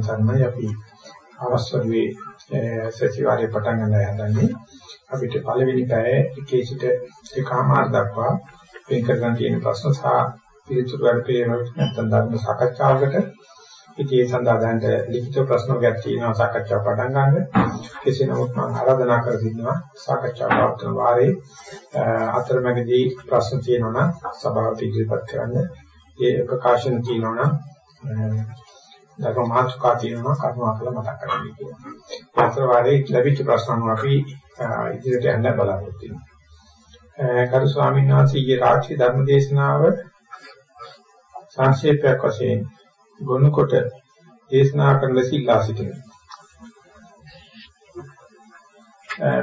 සීල දිනාගම තෙරුවන් සරණයි අපි අවස්වරුවේ සතිವಾರයේ පටන් ගන්න හදන්නේ අපිට පළවෙනි පැය එකේ සිට එකමාර දක්වා වෙන් කරගන්න තියෙන ප්‍රශ්න සහ පිළිතුරු වලට නැත්නම් ධර්ම සාකච්ඡාවකට ඉතින් ඒ සඳහා දැනට ලිඛිත ප්‍රශ්න ගැට තියෙනවා සාකච්ඡාව පටන් ගන්න. කෙසේ නමුත් මම ආරාධනා කර සිටිනවා සාකච්ඡා පවත්වන වාරේ අතරමැදි ප්‍රශ්න තියෙනවා නම් සභාවට ඉදිරිපත් කරන්න. ඒ ප්‍රකාශන තියෙනවා නම් ධර්ම මාතෘකා තියෙනවා කරුණාකර මතක් කරගන්න කියලා. අතර වාරේ ලැබිච්ච ප්‍රශ්න අපි ඉදිරියට යන්න බලාපොරොත්තු වෙනවා. කරු ස්වාමීන් වහන්සේගේ රාජ්‍ය ධර්ම දේශනාව සංක්ෂේපයක් වශයෙන් ගොනුකොට දේශනා කරන ලෙස ඉල්ලා සිටිනවා.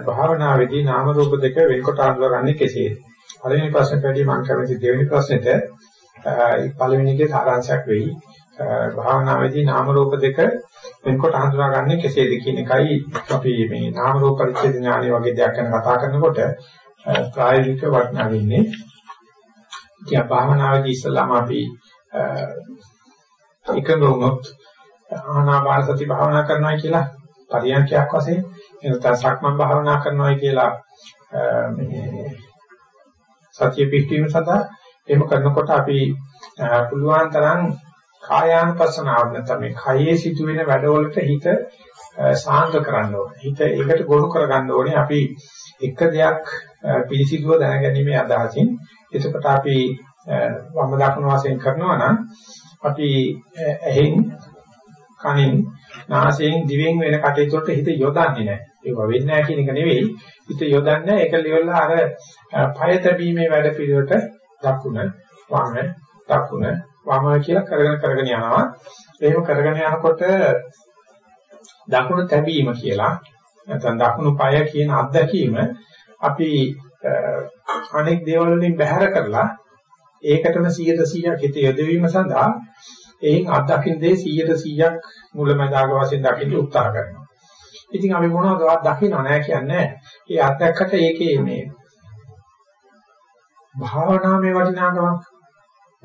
භාවනාවේදී නාම රූප දෙක වෙන්කොට අඳුරගන්නේ කෙසේද? පළවෙනි ප්‍රශ්නට වැඩිය මම කැමති දෙවෙනි ප්‍රශ්නෙට පළවෙනි එකේ සාරාංශයක් වෙයි. භාවනාවේදී නාම රූප දෙක වෙන්කොට හඳුනාගන්නේ කෙසේද කියන එකයි අපි මේ නාම රූප පරිච්ඡේද ඥානය වගේ දෙයක් ගැන කතා කරනකොට ප්‍රායෝගික වටිනා වෙන්නේ. ඉතින් භාවනාවේදී ඉස්සලාම අපි එකඟ වුණොත් ආනාපාන සති භාවනා කරනවා කියලා පරියන්ඛයක් වශයෙන් එනතන සක්මන් භාවනා කරනවා කියලා මේ සතිය පිහිටීම සඳහා එහෙම කරනකොට අපි පුළුවන් තරම් කායානුපස්සනාව නැත්නම් මේ කයේ සිදුවෙන වැඩවලට හිත සාන්ත කරන්න ඕනේ. හිත ඒකට ගොනු කරගන්න ඕනේ. අපි එක දෙයක් පිළිසිදුව දැනගැනීමේ අදහසින් එතකොට අපි වම දකුණු වශයෙන් කරනවා නම් අපි ඇහෙන් කනෙන් නාසයෙන් දිවෙන් වෙන කටයුතු වලට හිත යොදන්නේ නැහැ. ඒක වෙන්නේ නැහැ කියන එක නෙවෙයි. හිත යොදන්නේ ඒක ලෙවල් අර පය තැබීමේ වැඩ පිළිවෙලට දකුණ වම දකුණ වම කියලා කරගෙන කරගෙන යනවා. එහෙම කරගෙන යනකොට දකුණු තැබීම කියලා නැත්නම් දකුණු පාය කියන අත්දැකීම අපි අනෙක් දේවල් වලින් බැහැර කරලා ඒකටම 100% හිත යොදවීම සඳහා එයින් අත්දකින්න දේ 100% මුලමදාග වශයෙන් දකින්න උත්සාහ කරනවා. ඉතින් අපි මොනවද දකින්න නැහැ කියන්නේ. ඒ අත්දැක්කට ඒකේ මේ භාවනාවේ වටිනාකමක්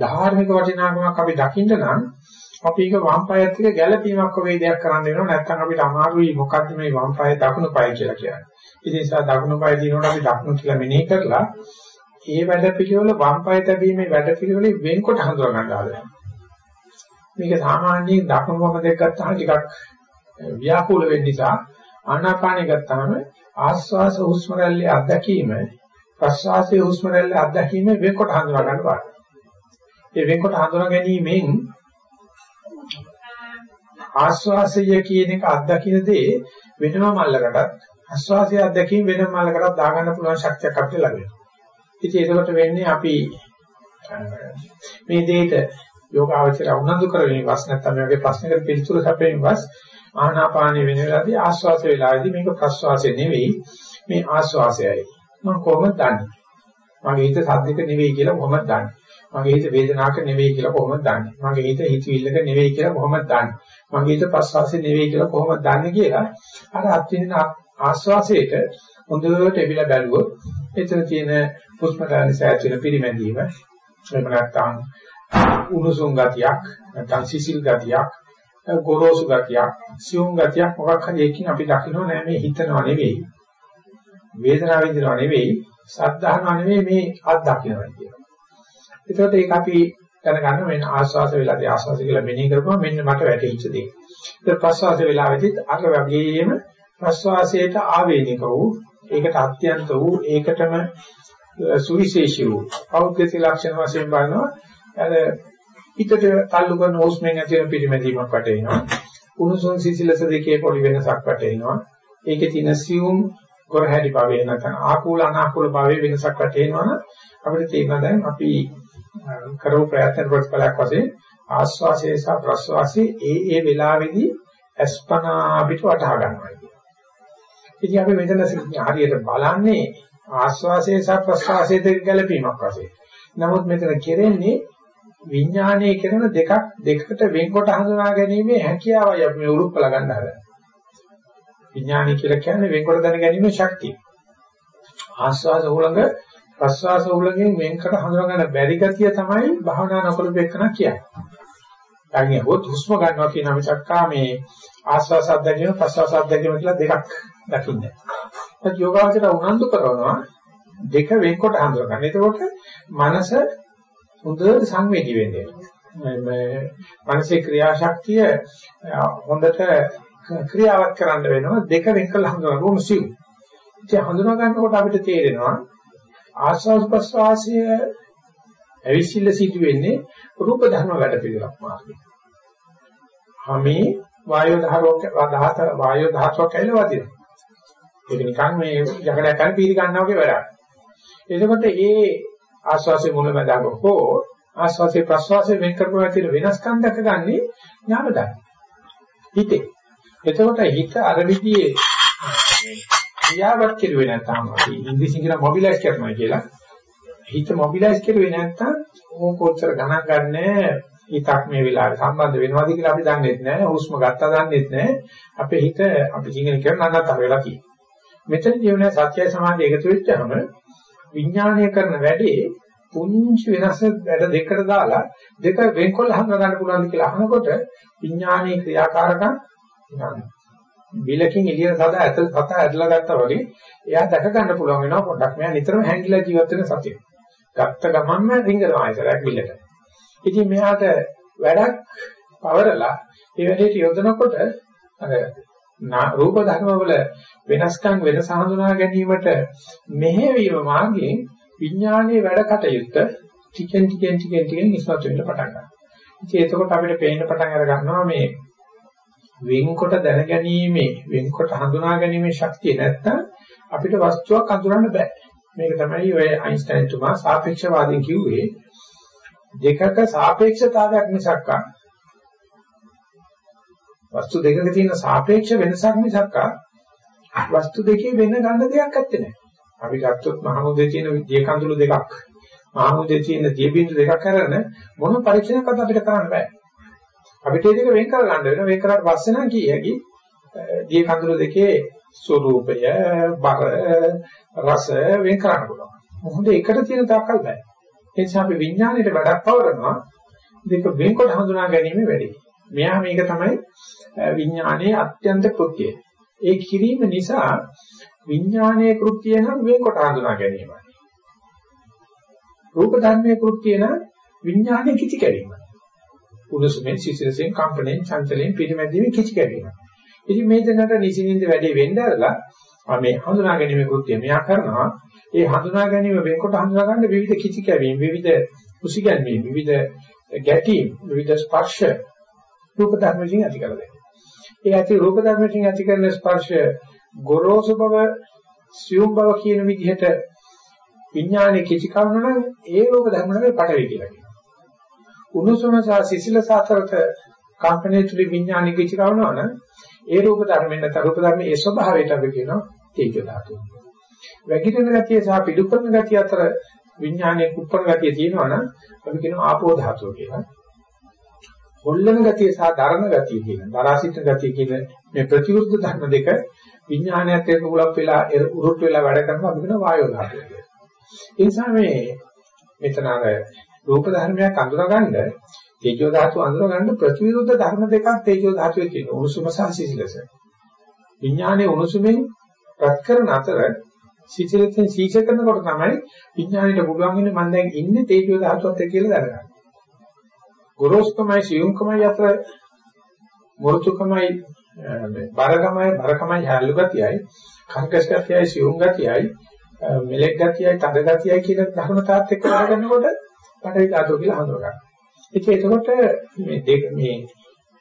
ධාර්මික වටිනාකමක් අපි දකින්න නම් අපි ඒක වම් පායත් එක්ක ගැළපීමක් වගේ දෙයක් කරන්න වෙනවා නැත්නම් අපිට අමාරුයි මොකද්ද මේ වම් පාය දකුණු පාය කියලා කියන්නේ. ඉතින් ඒ නිසා දකුණු පාය දිනනකොට අපි දකුණු කියලා මෙනෙහි කරලා ඒ වැඩ පිළිවෙල වම් පාය තැබීමේ වැඩ පිළිවෙලෙන් වෙන්කොට හඳුනා ගන්න ආදරය. මේක සාමාන්‍යයෙන් දකුණු වම දෙක ගත්තාම ටිකක් ව්‍යාකූල වෙන්න නිසා ආනාපානෙ ගත්තාම ආස්වාස හුස්ම රැල්ලේ අත්දැකීම ප්‍රස්වාසයේ හුස්ම රැල්ලේ අත්දැකීම වෙන්කොට හඳුනා ගන්න බෑ. ඒ වෙන්කොට හඳුනා ගැනීමෙන් ආස්වාසය කියන එක අත්දකින්න දේ වෙනම මල්ලකටත් ආස්වාසය අත්දැකීම වෙනම මල්ලකටත් දාගන්න පුළුවන් ශක්තියක් අපිට ලැබෙනවා. ඉතින් ඒකට වෙන්නේ අපි මේ දෙයට යෝගාවචර උනන්දු කරගෙන ඉවස් නැත්නම් මේ වගේ ප්‍රශ්නකට පිළිතුරු සැපෙමින් ඉවස් ආනාපානෙ වෙන වෙලාවදී ආස්වාස වේලාවේදී මේක ප්‍රස්වාසය නෙවෙයි මේ ආස්වාසයයි මම කොහොමද දන්නේ? මගේ හිත සද්දක නෙවෙයි කියලා කොහොමද දන්නේ? මගේ හිත වේදනාවක නෙවෙයි කියලා කොහොමද දන්නේ? මගේ හිත හිතවිල්ලක නෙවෙයි කියලා කොහොමද දන්නේ? මගේ හිත ප්‍රස්වාසයේ නෙවෙයි කියලා කොහොමද දන්නේ කියලා අර අත්විඳින ආස්වාසයට හොඳට එවිලා බැලුවොත් එතන තියෙන හුස්ම ගන්න සෑහෙන වෙන පිරිමැදීම එහෙම නැත්නම් උණුසුම් ගතියක් නැත්නම් සිසිල් ගතියක් ගොරෝසු ගතියක් සියුම් ගතියක් මොකක් හරි එකකින් අපි දකින්න නෑ මේ හිතනවා නෙවෙයි. වේදනාව විඳිනවා නෙවෙයි. සද්ධානවා නෙවෙයි මේ අත් දකින්නවා කියනවා. ඒකට ඒක අපි දැනගන්න මෙන්න ආස්වාස වෙලාදී ආස්වාස කියලා මෙනෙහි කරපුවම මෙන්න මට වැටහිච්ච දේ. ඒක ප්‍රස්වාස වෙලාවෙදිත් අර වගේම ප්‍රස්වාසයට ආවේනික වූ ඒකට අත්‍යන්ත වූ ඒකටම සුවිශේෂී වූ පෞද්ගලික ලක්ෂණ වශයෙන් බලනවා අර හිතට තල්ලු කරන ඕස්මෙන් ඇති වෙන පිළිමැදීමක් වටේනවා. කුණුසොන් සිසිලස දෙකේ පොඩි වෙනසක් වටේනවා. ඒකේ තියෙන සියුම් කොරහැඩි භාවය නැත්නම් ආකූල අනාකූල භාවයේ වෙනසක් වටේනවනම් අපිට තේරෙනවා දැන් අපි කරපු ප්‍රයත්න ප්‍රතිඵලයක් වශයෙන් ආස්වාසයේ සහ ප්‍රස්වාසයේ ඒ ඒ වෙලාවේදී අස්පනා අපිට වටහා ගන්නවා කියන්නේ. ඉතින් අපි මෙතන හරියට බලන්නේ ආස්වාසයේ සහ ප්‍රස්වාසයේ දෙක ගැළපීමක් වශයෙන්. නමුත් මෙතන කෙරෙන්නේ විඥානයේ කරන දෙකක් දෙකට වෙන්කොට හඳුනා ගැනීමේ හැකියාවයි අපි මේ උරුප්පල ගන්න හදන්නේ. විඥානය කියලා කියන්නේ වෙන්කොට දැන ගැනීමේ ශක්තිය. ආස්වාස උලඟ ප්‍රස්වාස උලඟෙන් වෙන්කට හඳුනා ගන්න බැරි ගතිය තමයි භාවනා නොකරපු එකන කියන්නේ. ඩාකින් හොත් හුස්ම ගන්නවා කියන මිසක්කා මේ ආස්වාස අධ්‍යයනය ප්‍රසවාස අධ්‍යයනය කියලා දෙකක් දකින්නේ. ඒත් යෝගාවචර උනන්දු කරනවා දෙක වෙන්කොට හඳුනා ගන්න. එතකොට මනස හොඳට සංවේදී වෙන්නේ. මේ මනසේ ක්‍රියාශක්තිය හොඳට ක්‍රියාවක් කරන්න වෙනවා දෙක වෙන් කළ හඳුනා ගන්න සිව්. ඉතින් හඳුනා ගන්නකොට අපිට තේරෙනවා ආස්වාද ප්‍රසවාසය ඇවිසිල්ල සිදු වෙන්නේ රූප ධර්ම වැඩ පිළිවෙලක් මාර්ගය. හැමේ වායෝ ධාරෝක ධාත වායෝ ධාතුවක් ඇවිල්ලා වදිනවා. ඒක නිකන් මේ යකඩයක් කරන් පීරි ගන්නවා වගේ වැඩක්. එතකොට ඒ ආස්වාසේ මුලමදාග හෝ ආස්වාසේ ප්‍රස්වාසේ වෙන් කරපුවා තියෙන වෙනස්කම් දැකගන්නේ ඥාන ධර්ම. හිතේ. එතකොට හිත අර විදිහේ ක්‍රියාවක් කෙරුවේ නැත්නම් අපි ඉංග්‍රීසියෙන් කියන මොබිලයිස් කරනවා කියලා. හිත මොබිලයිස් කෙරුවේ නැත්නම් ඕක කොච්චර ගණන් ගන්නෑ හිතක් මේ වෙලාවේ සම්බන්ධ වෙනවද කියලා අපි දන්නේ නැහැ. හුස්ම ගත්තා දන්නේ නැහැ. අපේ හිත අපි සිංහල කියන නන්නතර වෙලා තියෙනවා. මෙතන ජීවන සත්‍යය සමාධිය එකතු වෙච්චාම විඥානය කරන වැඩේ පුංචි වෙනස වැඩ දෙකට දාලා දෙක වෙන්කොල්ල හංග ගන්න පුළුවන්ද කියලා අහනකොට විඥානයේ ක්‍රියාකාරකම් බිලකින් එළියට සදා ඇත සතා ඇදලා ගත්තා වගේ එයා දැක ගන්න පුළුවන් වෙනවා පොඩ්ඩක් මෙයා නිතරම හැංගිලා ජීවත් වෙන සතිය. ගත්ත ගමන්ම රිංගනවා ඉතරක් බිලට. ඉතින් මෙයාට වැඩක් පවරලා ඒ වැඩේට යොදනකොට අර රූප ධර්ම වල වෙනස්කම් වෙනස හඳුනා ගැනීමට මෙහෙවීම මාර්ගයෙන් විඥානයේ වැඩ කටයුත්ත ටිකෙන් ටිකෙන් ටිකෙන් ටිකෙන් ඉස්මතු වෙන්න පටන් ගන්නවා. ඉතින් එතකොට අපිට පේන්න පටන් අර ගන්නවා මේ වෙන්කොට දැනගැනීමේ වෙන්කොට හඳුනා ගැනීමේ ශක්තිය නැත්තම් අපිට වස්තුවක් අඳුරන්න බෑ. මේක තමයි ඔය අයින්ස්ටයින් තුමා සාපේක්ෂවාදයෙන් කිව්වේ දෙකක සාපේක්ෂතාවයක් මිසක් වස්තු දෙකක තියෙන සාපේක්ෂ වෙනසක් මිසක් වස්තු දෙකේ වෙන ගන්න දෙයක් නැත්තේ නෑ. අපි ගත්තොත් මහමුදේ තියෙන දිය කඳුළු දෙකක් මහමුදේ තියෙන දිය බින්දු දෙකක් කරන මොන පරීක්ෂණයක්වත් අපිට කරන්න බෑ. අපිට ඒක වෙන් කර ගන්න වෙනවා. වෙන් කරාට පස්සේ නම් කීයකි දිය කඳුළු දෙකේ ස්වરૂපය, බර, රස වෙන් කරන්න පුළුවන්. මොකද එකට තියෙන තාක්කල් බෑ. ඒ නිසා අපි විඥාණයට වැඩක් පවරනවා. දෙක වෙන්කොට හඳුනා ගැනීම වැඩි. මෙයා මේක තමයි විඥානයේ අත්‍යන්ත කෘත්‍යය. ඒ කිරීම නිසා විඥානයේ කෘත්‍යය නම් වෙන්කොට හඳුනා ගැනීමයි. රූප ධර්මයේ කෘත්‍යය නම් විඥානයේ කිචි කැවීමයි. උණුසුමෙන් සිසිලසෙන් කම්පණයෙන් චංචලයෙන් පිරිමැදීමේ කිචි කැවීම. ඉතින් මේ දෙන්නට නිසින්ින්ද වැඩේ වෙන්නදලා මේ හඳුනා ගැනීම කෘත්‍යය මෙයා කරනවා. ඒ හඳුනා ගැනීම වෙනකොට හඳුනා ගන්න විවිධ කිචි කැවීම, විවිධ කුසිගැන්වීම, විවිධ ගැටීම්, විවිධ ස්පර්ශ රූප ධර්මයෙන් ඇති කරගන්නවා. ඒ ඇති රූප ධර්මයෙන් ඇති කරන ස්පර්ශ ගොරෝසු බව, සියුම් බව කියන විදිහට විඥානයේ කිචි කවන නම් ඒ රූප ධර්ම නෙවෙයි පටවි කියලා කියනවා. උණුසුම සහ සිසිලස අතරත කම්පනයේ තුල විඥානික කිචි කවනවා නම් ඒ රූප ධර්මෙන් නැත්නම් රූප ධර්මයේ ඒ ස්වභාවයට අපි කියනවා තේජෝ ධාතුව. වැగిරෙන ගතිය සහ පිටුපරන ගතිය අතර විඥානයේ කුප්පන ගතිය තියෙනවා නම් අපි කියනවා ආපෝ ධාතුව කියලා. හොල්ලන ගතිය සහ දරන ගතිය කියන දරාසිත ගතිය කියන මේ ප්‍රතිවිරුද්ධ ධර්ම දෙක විඥානයත් එක්ක උලක් වෙලා උරුත් වෙලා වැඩ කරනවා අපි කියනවා වායෝ ධාතුව කියලා. ඒ නිසා මේ මෙතන අර රූප ධර්මයක් අඳුරගන්න තේජෝ ධාතු අඳුරගන්න ප්‍රතිවිරුද්ධ ධර්ම දෙකක් තේජෝ ධාතුවේ තියෙනවා. උණුසුම සහ සිසිලස. විඥානයේ උණුසුමෙන් රත් කරන අතර සිසිලසෙන් සීච කරනකොට තමයි විඥාණයට පුළුවන් වෙන්නේ මම දැන් ඉන්නේ තේජෝ ධාතුවත් එක්ක කියලා දැනගන්න. ගොරෝසුකමයි සියුම්කමයි අතර මොරුතුකමයි බරගමයි බරකමයි හැලු ගතියයි කංකස් ගතියයි සියුම් ගතියයි මෙලෙක් ගතියයි තද ගතියයි කියන ධර්මතාවත් එක්ක වැඩ කරනකොට පටවි ධාතුව කියලා හඳුනගන්න. ඒක එතකොට මේ දෙක මේ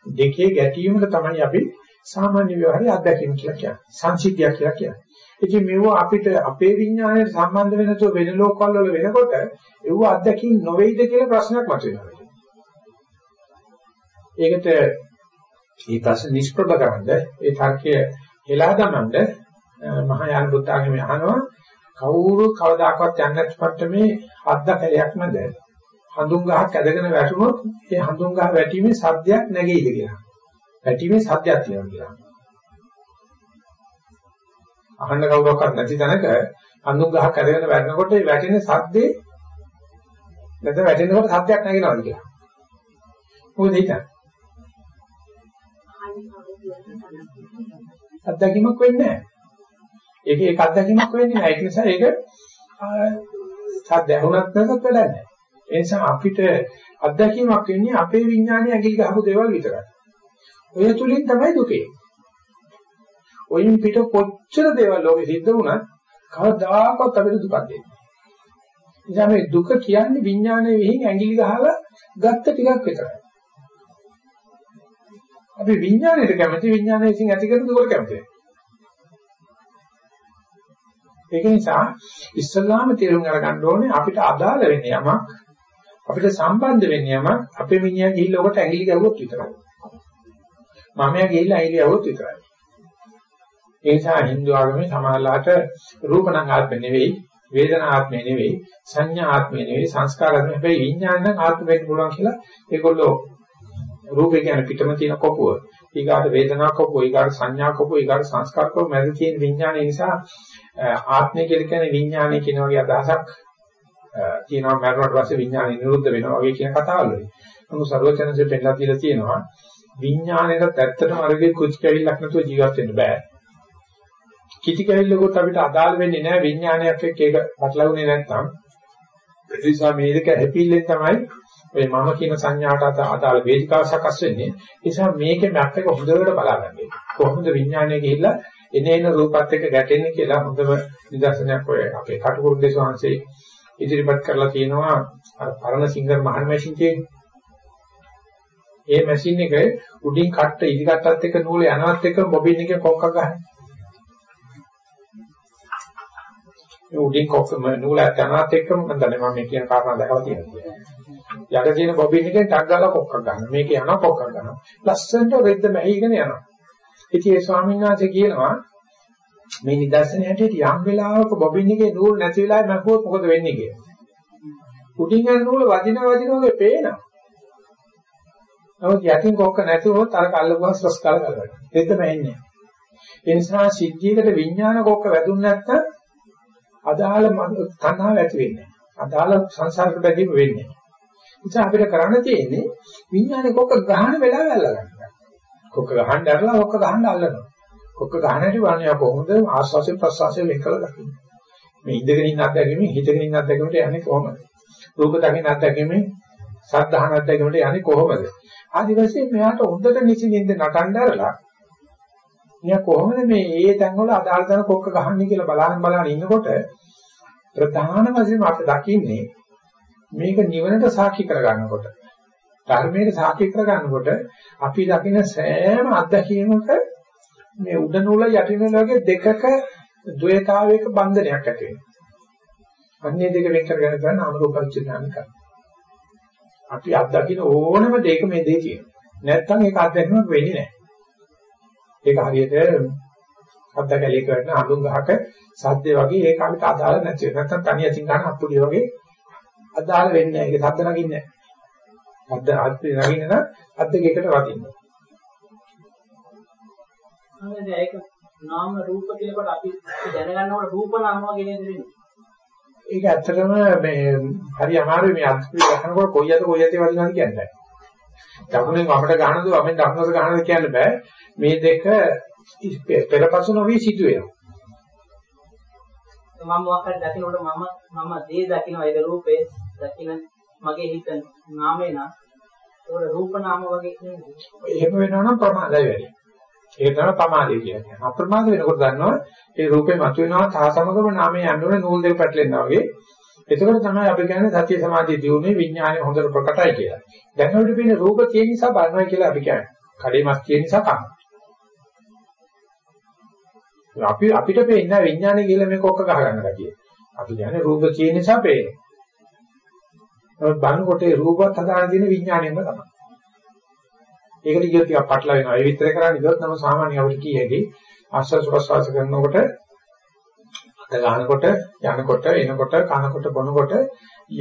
දෙකේ ගැටීමක තමයි අපි සාමාන්‍ය ව්‍යවહાරයේ අත්දැකීම් කියලා කියන්නේ. සංසිද්ධියක් කියලා කියන්නේ. ඉතින් මේව අපිට අපේ විඥාණයට සම්බන්ධ වෙනතෝ වෙන ලෝකවල වල වෙනකොට ඒව අත්දැකීම් නොවේද කියලා ප්‍රශ්නයක් මතුවෙනවා. ඒකට මේ ප්‍රශ්න නිෂ්ප්‍රභ කරන්න ඒ තර්කය හෙලා දමන්න මහායාන බුද්ධ ආගමේ අහනවා කවුරු කවදාකවත් යන්නේ නැති මට්ටමේ අද්දකලයක් නැද හඳුන් ගහක් ඇදගෙන වැටුනොත් ඒ හඳුන් ගහ වැටීමේ සද්දයක් නැගෙයිද කියලා. වැටීමේ සද්දයක් තියෙනවා කියලා. අහන්න කවුරක්වත් නැති තැනක හඳුන් ගහක් ඇදගෙන වැටෙනකොට ඒ වැටෙන සද්දේ නැත්නම් වැටෙනකොට සද්දයක් නැගෙනවද කියලා. මොකද හිතන්නේ? අත්දැකීමක් වෙන්නේ නැහැ. ඒක ඒක අත්දැකීමක් වෙන්නේ නැහැ. ඒක නිසා ඒක සද්ද ඇහුණත් නැත්නම් වැඩක් නැහැ. ඒ නිසා අපිට අත්දැකීමක් වෙන්නේ අපේ විඥානය ඇඟිලි ගහපු දේවල් විතරයි. ඔය තුලින් තමයි දුකේ. ඔයින් පිට කොච්චර දේවල් ලෝකෙ සිද්ධ වුණත් කවදාකවත් අපිට දුකක් දෙන්නේ නිසා මේ දුක කියන්නේ විඥානයේ විහිං ඇඟිලි ගහලා ගත්ත ටිකක් විතරයි. අපි විඥාණයට කැමති විඥානයේ විසින් ඇති කරන දුකට කැමති නැහැ. ඒක නිසා ඉස්සල්ලාම තේරුම් අරගන්න ඕනේ අපිට අදාළ වෙන්නේ යමක් අපිට සම්බන්ධ වෙන්නේ යමක් අපේ මිනිහා ගිහිල්ලා ඔකට ඇඟිලි ගැහුවොත් විතරයි. මමයා ගිහිල්ලා ඇඟිලි ගැහුවොත් විතරයි. ඒ නිසා Hindu ආගමේ සමාහලාට රූපණං ආත්ම නෙවෙයි වේදනා ආත්මය නෙවෙයි සංඥා ආත්මය නෙවෙයි සංස්කාර ආත්මය හැබැයි විඥාන නම් ආත්ම වෙන්න පුළුවන් කියලා ඒගොල්ලෝ රූපේ කියන පිටම තියෙන කොපුව ඊගාට වේදනා කොපුව ඊගාට සංඥා කොපුව ඊගාට සංස්කාර කොපුව මැද තියෙන විඥානය නිසා ආත්මය කියලා කියන්නේ විඥානය කියන වගේ අදහසක් කියනවා මරණයට පස්සේ විඥානය නිරුද්ධ වෙනවා වගේ කියන කතාවල් වලින්. නමුත් සර්වචනසේ පෙන්නලා දීලා තියෙනවා විඥානයට ඇත්තටම අරගේ කුච් කැවිල්ලක් නැතුව ජීවත් වෙන්න බෑ. කිටි කැවිල්ලකට අපිට අදාළ වෙන්නේ නැහැ විඥානයක් එක්ක ඒක පටලවුනේ නැත්නම් ඒ නිසා මේ දෙක හැපිල්ලෙන් තමයි ඔය මම කියන සංඥාට අදාළ වේදිකාව සකස් වෙන්නේ. ඒ නිසා මේකේ මැප් එක හොඳට බලාගන්න. කොහොමද විඥානය ගිහිල්ලා එනේන රූපات එක්ක ගැටෙන්නේ කියලා හොඳම නිදර්ශනයක් ඔය අපේ කටුකුරුන්දේ ස්වාමීන් ඉදිරිපත් කරලා තියෙනවා අර පරණ සිංගර් මහන් මැෂින් තියෙන්නේ. ඒ මැෂින් එක උඩින් කට්ට ඉදි කට්ටත් එක්ක නූල යනවත් එක්ක බොබින් එකේ කොක්ක ගන්න. මේ උඩින් කොක්කම නූල යනවත් එක්ක මම දන්නේ මම මේ කියන කාරණා දැකලා තියෙනවා. යට තියෙන බොබින් එකෙන් ටක් ගාලා කොක්ක ගන්න. මේක යනවා කොක්ක ගන්නවා. ලස්සනට රෙද්ද මැහිගෙන යනවා. ඉතින් ඒ ස්වාමීන් වහන්සේ කියනවා මේ නිදර්ශන හැටියට යම් වෙලාවක බොබින් එකේ නූල් නැති වෙලාවෙ මැකුවොත් මොකද වෙන්නේ කියලා. උඩින් යන නූල වදින වදින වගේ පේනවා. නමුත් යටින් කොක්ක නැතුවොත් අර කල්ලපුවා ස්ට්‍රස් කාල කරගන්න. ඒක තමයි එන්නේ. ඒ නිසා සිද්ධියකට විඥාන කොක්ක වැදුන්නේ නැත්නම් අදාළ තණ්හාව ඇති වෙන්නේ නැහැ. අදාළ සංසාරකට බැඳීම වෙන්නේ නැහැ. නිසා අපිට කරන්න තියෙන්නේ විඥානේ කොක්ක ගහන වෙලාව අල්ලගන්න. කොක්ක ගහන්න ඇරලා කොක්ක ගහන්න අල්ලනවා. කොක්ක ගහන හැටි වන්නේ කොහොමද ආස්වාසේ ප්‍රසවාසයේ වෙන් කළ දකින්න. මේ ඉඳගෙන ඉන්න අත්දැකීමෙන් හිතගෙන ඉන්න අත්දැකීමට යන්නේ කොහොමද? රූප දකින්න අත්දැකීමෙන් සද්ධාහන අත්දැකීමට යන්නේ කොහොමද? ආදි වශයෙන් මෙයාට හොඳට නිසින්ින්ද නටන්න ඇරලා මෙයා කොහොමද මේ ඒ තැන්වල අදාළ තැන කොක්ක ගහන්නේ කියලා බලන්න බලන්න ඉන්නකොට ප්‍රධාන වශයෙන් අපි දකින්නේ මේක නිවනට සාක්ෂි කරගන්නකොට ධර්මයට සාක්ෂි කරගන්නකොට අපි දකින සෑම අත්දැකීමක මේ උඩ නූල යටි නූල වගේ දෙකක ද්වේතාවයක බන්ධනයක් ඇති වෙනවා. අන්නේ දෙක වෙන් කරගෙන ගන්න නාම රූප පරිච්ඡේදයන් කරනවා. අපි අත්දකින ඕනම දෙයක මේ දේ තියෙනවා. නැත්තම් ඒක අත්දැකීමක් වෙන්නේ නැහැ. ඒක හරියට අත්දැකලේ කරන අඳුන් ගහක සද්දේ වගේ ඒක අපිට අදාළ නැති වෙනවා. නැත්තම් තනියෙන් ගන්න අප්පුලිය වගේ අදාළ වෙන්නේ නැහැ. ඒක සද්ද නගින්නේ නැහැ. සද්ද ආත්මේ නගින්න නම් අද්ද දෙකට වදින්න. නේද ඒක නාම රූප කියනකොට අපි දැනගන්නකොට රූප නාම වගේ නේද වෙන්නේ? ඒක ඇත්තටම මේ හරි අමාරුයි මේ අත්පිට ගන්නකොට කොයි අත කොයි අතේ වදිනවද කියන්නේ. දකුණෙන් වමට ගන්නද වමෙන් දකුණට ගන්නද කියන්න බෑ. මේ දෙක පෙරපසු නොවි සිදු වෙනවා. මම මොකක්ද දකින්නකොට මම මම දේ දකින්න ඒක රූපේ දකින්න මගේ හිත නාමේ නා ඒක රූප නාම වගේ නෙමෙයි. එහෙම වෙනවනම් ප්‍රමාදයි වැඩි. ඒක තමයි ප්‍රමාදය කියන්නේ. අප්‍රමාද වෙනකොට දන්නවා ඒ රූපේ මතුවෙනවා තා සමගම නාමයේ යන්නේ නූල් දෙක පැටලෙනවා වගේ. එතකොට තමයි අපි කියන්නේ සතිය සමාධිය දියුනේ විඥානය හොඳට ප්‍රකටයි කියලා. දැන් අපිට පේන රූප තියෙන නිසා බලනවා කියලා අපි කියන්නේ. කඩේ මස් තියෙන නිසා කන. අපි අපිට පේන්නේ විඥානය කියලා මේක ඔක්ක ගහ ගන්න ගැතියි. අපි කියන්නේ රූප තියෙන නිසා පේන්නේ. නමුත් බලනකොට ඒ රූපවත් හදාගෙන තියෙන විඥාණයෙන්ම තමයි. ඒකට කියොත් ටිකක් පටල වෙනවා. ඒ විතර කරන්නේ ගියොත් නම් සාමාන්‍ය අපිට කීයේදී ආස්වාද ප්‍රසවාස කරනකොට අත ගන්නකොට යනකොට එනකොට කනකොට බොනකොට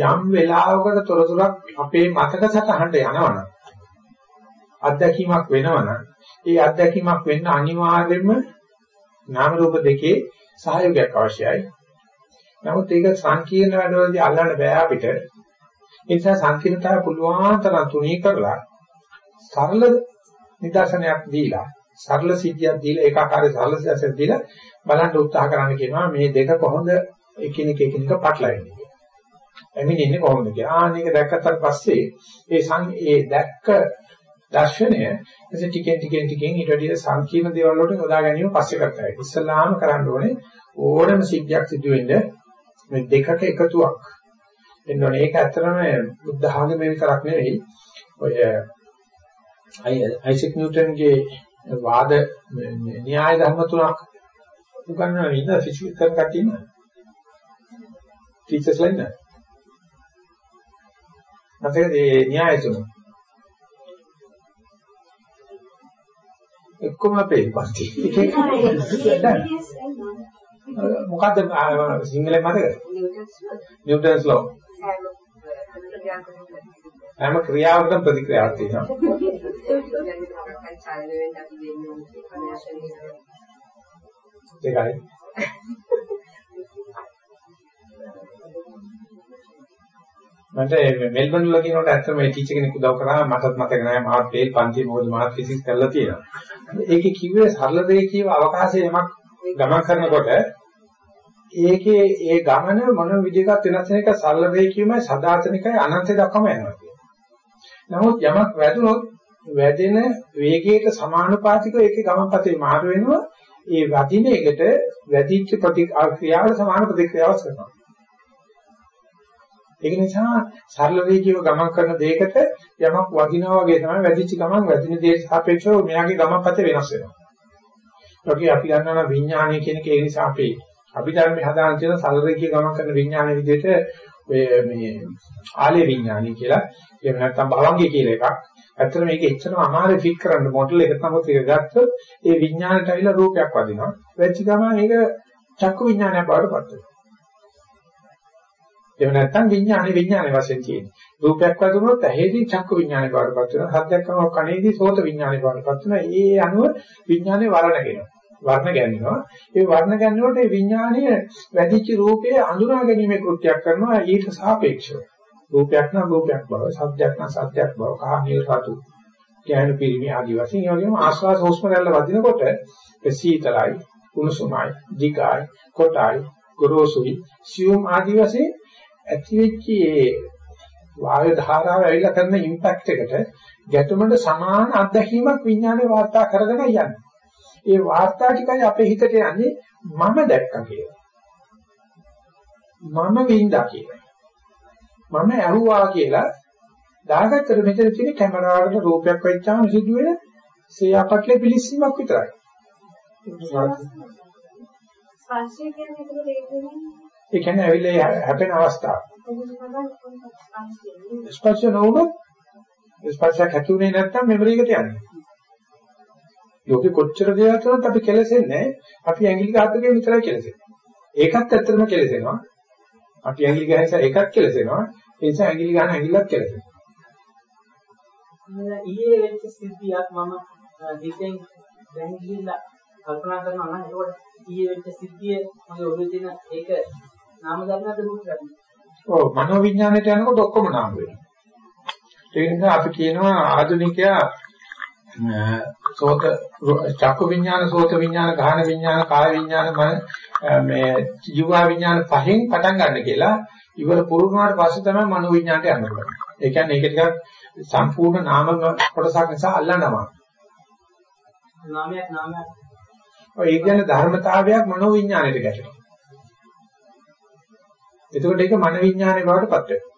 යම් වෙලාවකට තොරතුරක් අපේ මතක සටහනට යනවනම් අත්දැකීමක් වෙනවනම් ඒ අත්දැකීමක් වෙන්න අනිවාර්යයෙන්ම නාම රූප දෙකේ සහයෝගයක් අවශ්‍යයි. නමුත් ඒක සංකීර්ණ වැඩවලදී අල්ලන්න බෑ අපිට. ඒ නිසා සංකීර්ණතාවය පුළුවන් තරම් තුනී කරලා සරල නිදර්ශනයක් දීලා සරල සිද්ධියක් දීලා ඒකාකාරී සරල සිද්ධියක් දීලා බලන්න උත්සාහ කරන්න කියනවා මේ දෙක කොහොමද එකිනෙක එකිනෙක පටලැවෙන්නේ කියලා. එමිනෙන්නේ කොහොමද කියලා. ආන්නේක දැක්කට පස්සේ ඒ සං ඒ දැක්ක දර්ශනය එසේ ටිකෙන් ටිකෙන් ටිකෙන් ඊට වඩා සංකීර්ණ දේවල් වලට යොදා ගැනීම පස්සේ කරතයි. ඉස්සලාම කරන්න ඕනේ ඕනම සිද්ධියක් සිදු වෙන්නේ මේ දෙකට එකතුවක්. එන්න ඕනේ. ඒක ඇත්තටම බුද්ධ ආගමේ විතරක් නෙවෙයි. ඔය අයිසෙක් නිව්ටන්ගේ වාද න්‍යාය ධර්ම තුනක් උගන්වන ඉන්න ෆිසික්ස් කරන කට්ටිය ඉන්න. ටීචර්ස්ලා ඉන්න. නැත්නම් ඒ න්‍යාය තුන. එක්කම අපේ පස්ති. මොකද්ද සිංහලෙන් මතකද? නිව්ටන්ස් ලෝ. හැම ක්‍රියාවකටම ප්‍රතික්‍රියාවක් තියෙනවා. ඒකයි. මට මෙල්බන් වල කියනකොට ඇත්තම මේ ටීචර් කෙනෙක් උදව් කරා මටත් මතක නැහැ මාත් ෆේල් පන්ති මොකද මාත් ෆිසික්ස් කරලා තියෙනවා. ඒකේ කිව්වේ සරල දෙයක් කියව අවකාශයේ යමක් ගමන් කරනකොට ඒකේ ඒ ගමන මොන විදිහකට වෙනස් වෙන එක සරල දෙයක් කියමයි සදාතනිකයි අනන්තය දක්වාම යනවා කියන්නේ. නමුත් යමක් වැදුනොත් වැදෙන වේගයට සමානුපාතිකව ඒකේ ගමන්පතේ මාරු වෙනවා. ඒ වදින එකට වැදිච්ච ප්‍රතික්‍රියාවට සමාන ප්‍රතික්‍රියාවක් කරනවා. ඒක නිසා සරල වේගීව ගමන් කරන දෙයකට යමක් වදිනවා වගේ තමයි වැදිච්ච ගමන් වැදින දේට සාපේක්ෂව මෙයාගේ ගමන්පතේ වෙනස් වෙනවා. ඒකේ අපි ගන්නවා විඥානය කියන එක ඒ නිසා අපේ අභිධර්මයේ හදාන තියෙන සරල වේගීව ගමන් කරන විඥාන විදිහට ඔය මේ ආලේ විඥානය කියලා එහෙම නැත්නම් භවංගය කියලා එකක්. ඇත්තට මේක එච්චරම අමාරු ෆිට කරන්න මොඩල් එක තමයි ඒක ගත්තොත් ඒ විඥානයට ඇවිල්ලා රූපයක් වදිනවා. වෙච්ච ගමන් ඒක චක්කු විඥානයක් බවට පත් වෙනවා. එහෙම නැත්නම් විඥානේ විඥානේ වශයෙන් තියෙන්නේ. රූපයක් වදුනොත් ඇහෙදී චක්කු විඥානේ බවටපත් වෙනවා. සද්දයක් කරනවා කනේදී සෝත විඥානේ බවටපත් වෙනවා. ඒ අනුව විඥානේ වර්ණගෙනවා. වර්ණ ගැන්වෙනවා. ඒ වර්ණ ගැන්වෙනකොට ඒ විඥානය වැඩිච්ච රූපයේ අඳුනා ගැනීමේ කෘත්‍යයක් කරනවා ඊට සාපේක්ෂව. රූපයක් නම් රූපයක් බව, සද්දයක් නම් සද්දයක් බව, කාමීය රතු, ඥාන පිරිමි ආදී වශයෙන් ඒ වගේම ආස්වාද හොස්ම රැල්ල වදිනකොට ඒ සීතලයි, උණුසුමයි, දිගයි, කොටයි, ගොරෝසුයි, සියුම් ආදී වශයෙන් ඇති වෙච්ච ඒ වායු ධාරාව ඇවිල්ලා කරන ඉම්පැක්ට් එකට ගැටුමට සමාන අත්දැකීමක් විඥානේ වාර්තා කරගෙන යන්නේ. ඒ වාර්තා ටිකයි අපේ හිතට යන්නේ මම දැක්කා කියලා. මම වින්දා කියලා. මම ඇහුවා කියලා දාගත්තට මෙතන තියෙන කැමරාවකට රූපයක් වෙච්චාම සිදුවෙන සේයාපත්ලේ පිලිස්සීමක් විතරයි. ස්පර්ශය කියන්නේ ඒක ඒ කියන්නේ ඇවිල්ලා හැපෙන අවස්ථාව. ස්පර්ශ නොවුනොත් ස්පර්ශයක් ඇති උනේ නැත්නම් මෙමරි එකට යන්නේ. යෝගේ කොච්චර දේවල් තුනත් අපි කෙලසෙන්නේ අපි ඇඟිලි ගහපෙකේ විතරයි කෙලසෙන්නේ. ඒකත් ඇත්තටම කෙලසෙනවා. අපි ඇඟිලි ගහන එකත් කෙලසෙනවා. ඒ නිසා ඇඟිලි ගහන ඇඟිල්ලත් කෙලසෙනවා. ඊයේ වෙච්ච සිද්ධියක් මම හිතෙන් දැන් ගිහිල්ලා කල්පනා කරනවා නම් ඒකට ඊයේ වෙච්ච සිද්ධිය මගේ ඔළුවේ තියෙන ඒක නාම ධර්මයක රූප ගන්න. ඔව් මනෝ විඥාණයට යනකොට ඔක්කොම නාම වෙනවා. ඒ නිසා අපි කියනවා ආධුනිකයා සෝත චක්කු විඥාන සෝත විඥාන ගාහන විඥාන කාය විඥාන මේ ජීව විඥාන පහෙන් පටන් ගන්න කියලා ඉවර පුරුණාට පස්සේ තමයි මනෝ විඥානට යන්නේ. ඒ කියන්නේ ඒක ටිකක් සම්පූර්ණ නාම කොටසක් නිසා අල්ලනවා. නාමයක් නාමයක්. ඔය ඒ කියන්නේ ධර්මතාවයක් මනෝ විඥාණයට ගැටෙනවා. එතකොට ඒක මන විඥානයේ බවට පත් වෙනවා.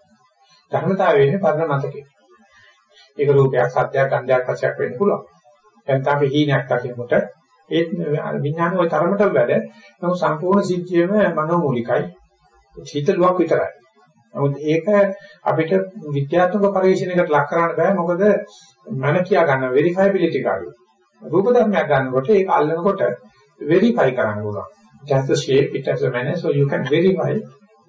ධර්මතාවය වෙන්නේ පරණ මතකේ. ඒක රූපයක්, සත්‍යයක්, ගන්ධයක්, රසයක් වෙන්න පුළුවන්. දැන් අපි හීනයක් දකිනකොට ඒ විඥාන ওই තරමට වැඩ. නමුත් සම්පූර්ණ සිද්ධියම මනෝමූලිකයි. හිතලුවක් විතරයි. නමුත් ඒක අපිට විද්‍යාත්මක පරිශීලනයකට ලක් කරන්න බෑ මොකද මන කියා ගන්න වෙරිෆයබිලිටි කාර්යය. රූප ධර්මයක් ගන්නකොට ඒක අල්ලනකොට වෙරිෆයි කරන්න ඕන. just the shape it has a manner so you can verify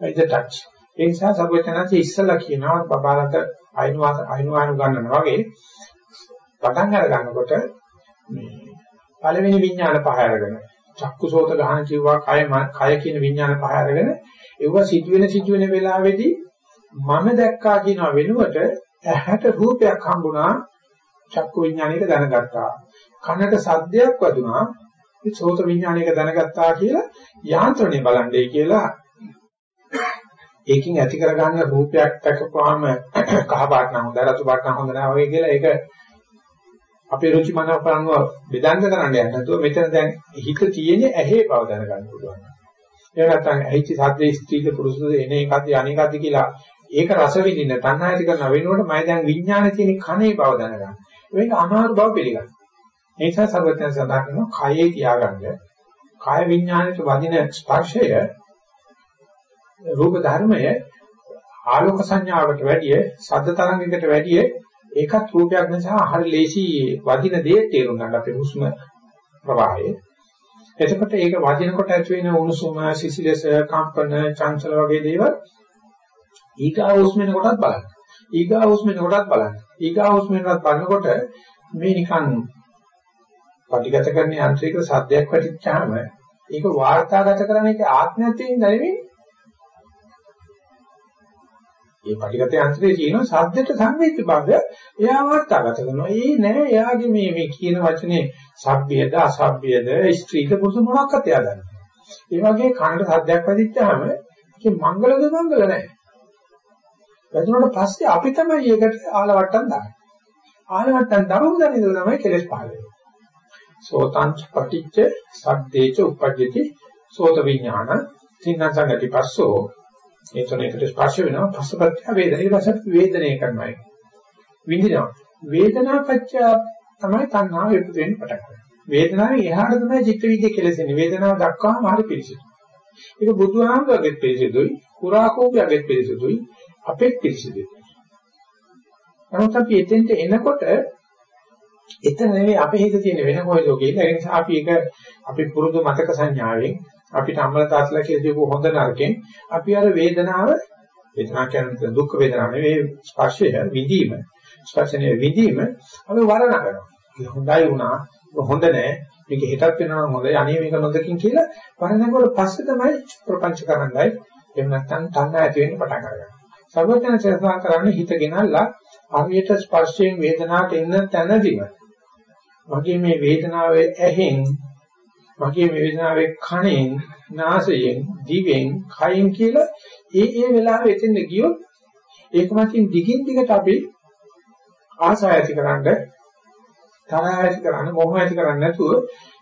by the touch. ඒ නිසා සර්වඥාන්සේ ඉස්සලා කියනවා බබාලට අයිනුවා අයිනුවානු ගන්නවා වගේ පටන් අර ගන්නකොට මේ පළවෙනි විඥාන පහ අරගෙන චක්කුසෝත ගහන කිව්වා කය කය කියන විඥාන පහ අරගෙන ඒව සිදුවෙන සිදුවෙන වෙලාවේදී මම දැක්කා කියන වෙනුවට ඇහැට රූපයක් හම්බුණා චක්කු විඥානයක දැනගත්තා. කනට සද්දයක් වදුනා ඒ සෝත විඥානයක දැනගත්තා කියලා යාන්ත්‍රණය බලන්නේ කියලා ඒකෙන් ඇති කරගන්න රූපයක් දැකපුවාම කහ පාට නම් හොඳ රතු පාට නම් හොඳ නැහැ වගේ කියලා ඒක අපේ රුචි මනෝපරණව බෙදන්න කරන්න යන්නේ නැතුව මෙතන දැන් හිත තියෙන්නේ ඇහි බව දැනගන්න පුළුවන්. ඒ නැත්නම් ඇහිච්ච සද්දේ ස්ත්‍රීද පුරුෂද එන එකක්ද අනේකක්ද කියලා ඒක රස විඳින්න තණ්හායති කරන වෙනකොට මම දැන් විඥානේ තියෙන කනේ බව දැනගන්න. මේක අමාරු බව පිළිගන්න. ඒ නිසා සර්වඥයන් සඳහන් කරනවා කයේ තියාගන්න. කාය විඥානයට වදින ස්පර්ශය රූප ධර්මය ආලෝක සංඥාවට වැඩිය ශබ්ද තරංගයකට වැඩිය ඒකත් රූපයක් නිසා හරි ලේසි වදින දේ තේරුම් ගන්න අපේ හුස්ම ප්‍රවාහය. එතකොට ඒක වදිනකොට ඇති වෙන උණුසුම, සිසිලස, කම්පන, චංචල වගේ දේවල් ඊගා හුස්මෙන කොටත් බලන්න. ඊගා හුස්මෙන කොටත් බලන්න. ඊගා හුස්මෙනවත් බලනකොට මේ නිකන් පටිගත කරන යන්ත්‍රික සද්දයක් වැටිච්චාම ඒක වාර්තාගත කරන එක ආත්මයක් තියෙන නෙවෙයි. මේ පටිගත යන්ත්‍රයේ තියෙන සද්දට සංවේදී භාග එයා වර්තාගත කරනවා. ඒ නෑ එයාගේ මේ මේ කියන වචනේ සබ්බියද අසබ්බියද ස්ත්‍රීද පුරුෂ මොනක්වත් එයා දන්නේ ඒ වගේ කණ්ඩ සද්දයක් වැඩිච්චාම ඒක මංගලද මංගල නෑ. වැදුනට පස්සේ අපි තමයි ඒකට ආලවට්ටම් දාන්නේ. ආලවට්ටම් දරුවු දන්නේ තමයි කෙලෙස් පහළ වෙනවා. සෝතං පටිච්ච සද්දේච උපජ්ජති සෝත විඥාන තින්න සංගති පස්සෝ ඒ තුන එකට ස්පර්ශ වෙනවා. පස්සපත්‍ය වේදනා ඊට පස්සේ වේදනය කරනවා විඳිනවා. වේදනා පත්‍ය තමයි තණ්හාව ඉපද වෙන්න පටන් ගන්න. වේදනාවේ එහාට තමයි චිත්ත විද්‍ය කෙලෙසෙන්නේ. වේදනාව දක්වාම හරි පිළිසිදු ඒක බුදුහාමුදුරගේ පිළිසිදුයි කුරාකෝපියගේ පිළිසිදුයි අපේ පිළිසිදුයි නමුත් අපි එතෙන්ට එනකොට එතන නෙවෙයි අපේ හිත තියෙන වෙන කොහෙදෝ කියලා. ඒ නිසා අපි ඒක අපි පුරුදු මතක සංඥාවෙන් අපිට අම්මලා තාත්තලා කියලා දීපු හොඳ නරකෙන් අපි අර වේදනාව වේදනාව කියන්නේ දුක් වේදනාව නෙවෙයි ස්පර්ශය විඳීම. ස්පර්ශනේ විඳීම අපි වරණ කරනවා. ඒක හොඳයි වුණා, හොඳ නෑ. මේක හිතක් වෙනවා නම් හොඳයි. අනේ මේක නොදකින් කියලා වරණකොට පස්සේ තමයි ප්‍රපංච කරන්නයි එහෙම නැත්නම් තණ්හා ඇති වෙන්න පටන් ගන්නවා. සර්වඥ චේතනා කරන්නේ හිත ගෙනල්ලා හරියට ස්පර්ශයෙන් වේදනාවට එන්න තැනදීම මගේ මේ වේදනාවේ ඇහෙන් මගේ මේ වේදනාවේ කනෙන් නාසයෙන් දිවෙන් කයෙන් කියලා ඒ ඒ වෙලාවෙ එතෙන්ද ගියොත් ඒක මතින් දිගින් දිගට අපි ආසාය ඇතිකරන්න තරහ ඇතිකරන්න මොහ ඇතිකරන්න නැතුව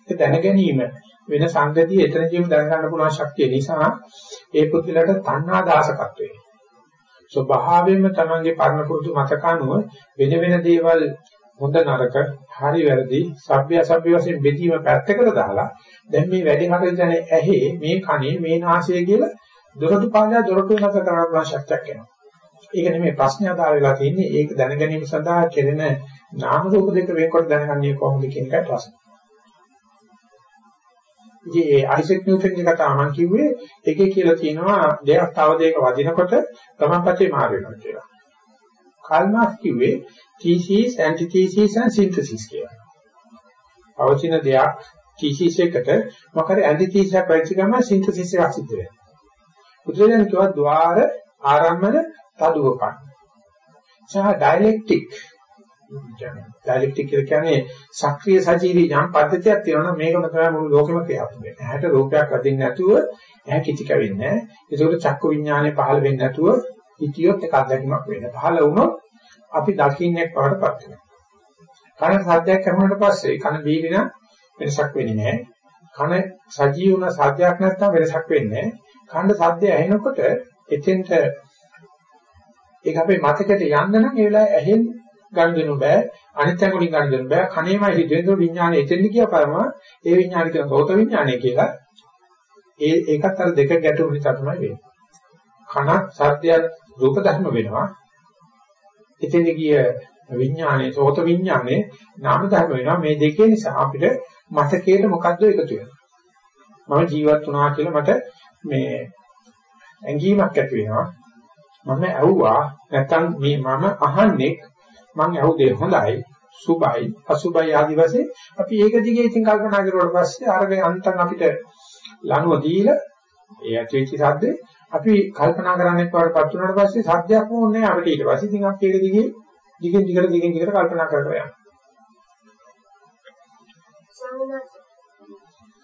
ඒ දැන ගැනීම වෙන සංගතිය එතනදීම දැනගන්න පුළුවන් ශක්තිය නිසා ඒ පුදුලට තණ්හා දාසකත්වය ස්වභාවයෙන්ම තමන්ගේ පරණ පුරුදු මතක අනුව වෙන වෙන දේවල් හොඳ නරක, හරි වැරදි, සભ્ય අසભ્ય වශයෙන් බෙදීම පැත්තකට දාලා දැන් මේ වැඩි හරියට ඇහි මේ කනේ මේ නාසය කියලා දොරටු පාදා දොරටු නැත කරන්න ශක්තියක් එනවා. ඒක නෙමෙයි ප්‍රශ්නය අදාළ වෙලා තියෙන්නේ. ඒක දැන ගැනීම සඳහා කෙරෙන නාම රූප දෙක වෙනකොට දැනගන්නේ කොහොමද කියන එකයි ප්‍රශ්නේ. ඉතින් ඒ අයිසෙක් නිව්ටන් එක තමයි මම කිව්වේ ඒකේ කියලා තියෙනවා දෙයක් තව දෙයක වදිනකොට තමන් පැත්තේ මාර වෙනවා කියලා. කල්මාස් කිව්වේ thesis antithesis and synthesis කියලා. පවතින දෙයක් thesis එකට මොකද antithesis එක පැච්ච ගම synthesis එකක් සිද්ධ වෙනවා. බුදුරජාණන් කියවා ద్వාර ආරම්මන තදුවපන්. සහ dialectic ඩයලෙක්ටික් කියලා කියන්නේ සක්‍රීය සජීවී යම් පද්ධතියක් තියෙනවා මේකම තමයි මුළු ලෝකෙම ක්‍රියාත්මක වෙන්නේ. ඇහැට රූපයක් අදින්න නැතුව ඇහැ කිචි කැවෙන්නේ නැහැ. ඒකෝට චක්කු විඥානය පහළ වෙන්නේ නැතුව හිතියොත් එක අත්දැකීමක් වෙන්නේ. පහළ වුණොත් අපි දකින්නේ පාඩපත් වෙනවා. කන සාධ්‍යයක් කරනකොට පස්සේ කන බීගෙන වෙනසක් වෙන්නේ නැහැ. කන සජීව වුණ සාධ්‍යයක් නැත්නම් වෙනසක් වෙන්නේ නැහැ. කන සාධ්‍ය ඇහෙනකොට එතෙන්ට ඒක අපේ මතකයට යන්න නම් ඒ වෙලාවේ ඇහෙන් ගන්න දෙන්න බෑ. අනිත් එක වලින් ගන්න දෙන්න බෑ. කණේමයි හිතෙන්ද විඥානය එතෙන්ද කියපරම ඒ විඥාන කියන සෝත විඥානය කියලා ඒ ඒකත් අර දෙක ගැටුම් නිසා තමයි වෙන්නේ. කනක් සත්‍යයක් රූප ධර්ම වෙනවා. එතෙන් ගිය විඥානයේ සෝත විඥානයේ නාම ධර්ම වෙනවා. මේ දෙකේ නිසා අපිට මතකයට මොකද්ද එකතු වෙනවා මම ජීවත් වුණා කියලා මට මේ ඇඟීමක් ඇති වෙනවා. මම ඇහුවා නැත්තම් මේ මම අහන්නේ මං ඇහුදේ හොඳයි සුබයි අසුබයි ආදි වශයෙන්. අපි ඒක දිගේ ඉතින් කල්පනා කරුවාට පස්සේ අරගෙන අන්තන් අපිට ලනුව දීලා ඒ ඇතිවෙච්ච සද්දේ අපි කල්පනා කරන්නේ පාඩපත් වුණාට පස්සේ සත්‍යයක් ඕනේ අපිට ඊට පස්සේ ඉතින් අපි ඒක දිගේ දිගින් දිගට දිගින් දිගට කල්පනා කරගෙන යනවා.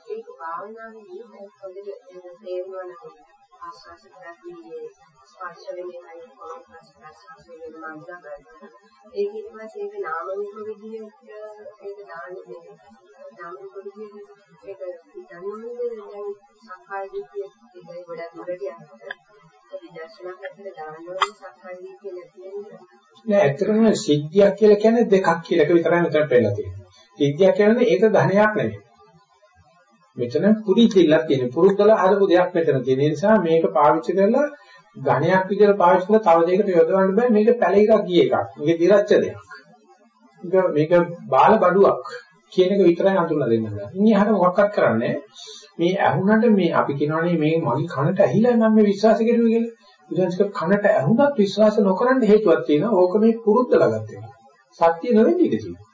ඒක භාවනාවේ නියම පොදේ තේරුම් ගන්න ආශාස කරන්නේ ස්පර්ශ වෙන්නේ නැහැ කොහොමද ස්පර්ශ වෙන්නේ මම දන්නවා ඒක ඊට පස්සේ ඒක නාම රූප විදියට ඒක දාන්නේ නාම රූප විදියට ඒක දන්නවනේ දැන් සක්කාය දිට්ඨිය ඒක ගොඩක් දුරට යනවා විදර්ශනා පැත්තට දානවා සක්කාය දිට්ඨිය නැති වෙන්නේ නෑ ඇත්තටම සිද්ධියක් කියලා කියන්නේ දෙකක් කියලා එක විතරයි මෙතන පෙන්නලා තියෙන්නේ. සිද්ධියක් කියන්නේ ඒක ධනයක් නෙවෙයි. මෙතන පුරිතිල්ලක් තියෙන පුරුද්දලා හදපු දෙයක් මෙතන තියෙන නිසා මේක පාවිච්චි කරලා ඝණයක් විදිහට පාවිච්චි කරලා තව දෙයකට යොදවන්න බෑ. මේක පැලිරක් ගිය එකක්. මේක දිරච්ච දෙයක්. මේක මේක බාල බඩුවක් කියන එක විතරයි අඳුරලා දෙන්න බෑ. ඉන්නේ අහර මොකක්වත් කරන්නේ මේ ඇහුණට මේ අපි කියනවානේ මේ මගේ කනට ඇහිලා නම් මේ විශ්වාස කෙරුවේ කියලා. බුදුන්සේක කනට ඇහුණත් විශ්වාස නොකරන්න හේතුවක් තියෙනවා. ඕක මේ පුරුද්දලා ගත්තා සත්‍ය නෙවෙයි ඒක තියෙන්නේ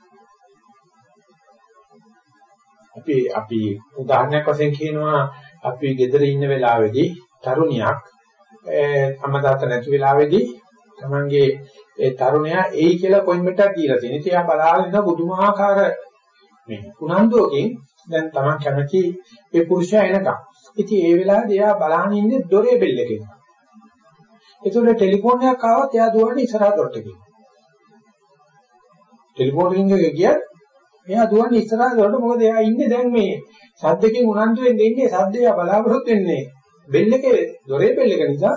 අපි අපි උදාහරණයක් වශයෙන් කියනවා අපි ගෙදර ඉන්න වෙලාවේදී තරුණියක් අම්මදාත නැති වෙලාවේදී තමන්ගේ ඒ තරුණයා එයි කියලා කොයින්මටක් දීලා තියෙන. ඉතින් එයා බලාගෙන ඉන්න බුදුමහාකාර මේ උනන්දුවකින් දැන් තමන් කැමති ඒ පුරුෂයා එනකම්. ඉතින් ඒ වෙලාවේදී එයා බලාගෙන ඉන්නේ දොරේ බෙල් එකේ. ඒතකොට ටෙලිෆෝන් එකක් ආවොත් එයා දුවන්නේ ඉස්සරහ දොරට ගිහින්. ටෙලිෆෝන් රින්ග් එක ගියත් එයා දුවන්නේ ඉස්සරහට වලට මොකද එයා ඉන්නේ දැන් මේ සද්දකින් උනන්දු වෙන්නේ ඉන්නේ සද්දය බලාපොරොත්තු වෙන්නේ බෙල් එකේ දොරේ බෙල් එක නිසා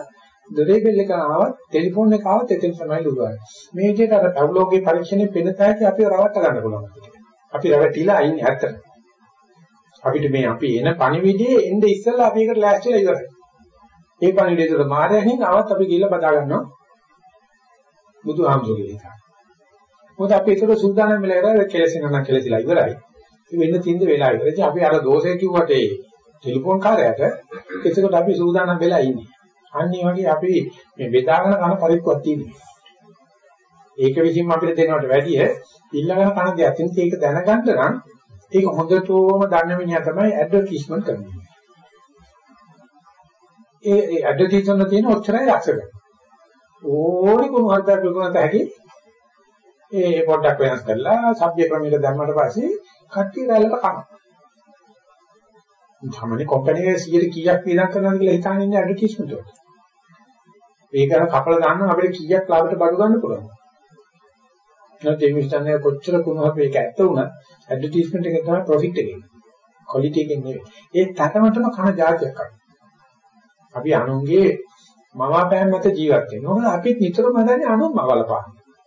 දොරේ බෙල් එක ආවත් ටෙලිෆෝන් එක ආවත් එතෙන් තමයි ලුගාන්නේ මේ විදිහට අර පැවලෝගේ පරීක්ෂණේ පෙන්නතයි අපි රවට්ට ගන්න පුළුවන්. අපි රවටිලා ඉන්නේ ඇත්තට. අපිට මේ අපි එන පණිවිඩයේ එnde ඉස්සෙල්ලා අපි එකට ලෑස්තිලා ඉවරයි. ඒ පණිවිඩයට මාරයන් ආවත් අපි ගිහිල්ලා බදා ගන්නවා. බුදුහාමුදුරුවෝ කියලා. මොකද අපි ඒතර සූදානම් වෙලා ඉවරයි කෙලෙසින නම් කෙලෙසිලා ඉවරයි. ඒ වෙන්න තින්ද වෙලා ඉවරයි. ඉතින් අපි අර දෝෂය කිව්වට ඒ ටෙලිෆෝන් කාර්යයට එතකොට අපි සූදානම් වෙලා ඉන්නේ. අන්න ඒ වගේ අපි මේ බෙදාගෙන කන පරික්කුවක් තියෙනවා. ඒක විසින් අපිට දෙනවට වැඩිය ඊළඟ කන දෙයක් තියෙන ඒක දැනගන්න නම් ඒක හොඳටම දන්න මිනිහා තමයි ඇඩ්වර්ටයිස්මන්ට් කරන්නේ. ඒ ඒ ඇඩ්වර්ටයිස්මන්ට් තියෙන ඔච්චරයි අක්ෂර. ඕනි කුණු හදා විකුණත හැකි ඒ පොඩ්ඩක් වෙනස් කරලා සබ්ජෙක්ට් ක්‍රමයකට දැම්මට පස්සේ කට්ටිය රැල්ලට කනවා. සාමාන්‍ය කම්පැනි එකේ 100 කීයක් වියදම් කරනවද කියලා හිතාගෙන ඉන්නේ ඇඩ්වර්ටයිස්මන්ට් වලට. ඒක කපලා දාන්න අපිට කීයක් ලාභයට බඩු ගන්න පුළුවන්. නැත්නම් ඒ මිස්ටර්නේ කොච්චර කුණුහක් මේක ඇත්ත වුණත් ඇඩ්වර්ටයිස්මන්ට් එකේ තමයි ප්‍රොෆිට් එක එන්නේ. ක්වොලිටි එකෙන් නෙවෙයි. ඒ තරමටම කන જાතියක් කරනවා. අපි අනුන්ගේ මවාපෑම් මත ජීවත් වෙනවා. මොකද අපිත් නිතරම හදන්නේ අනුන් මවලපාන.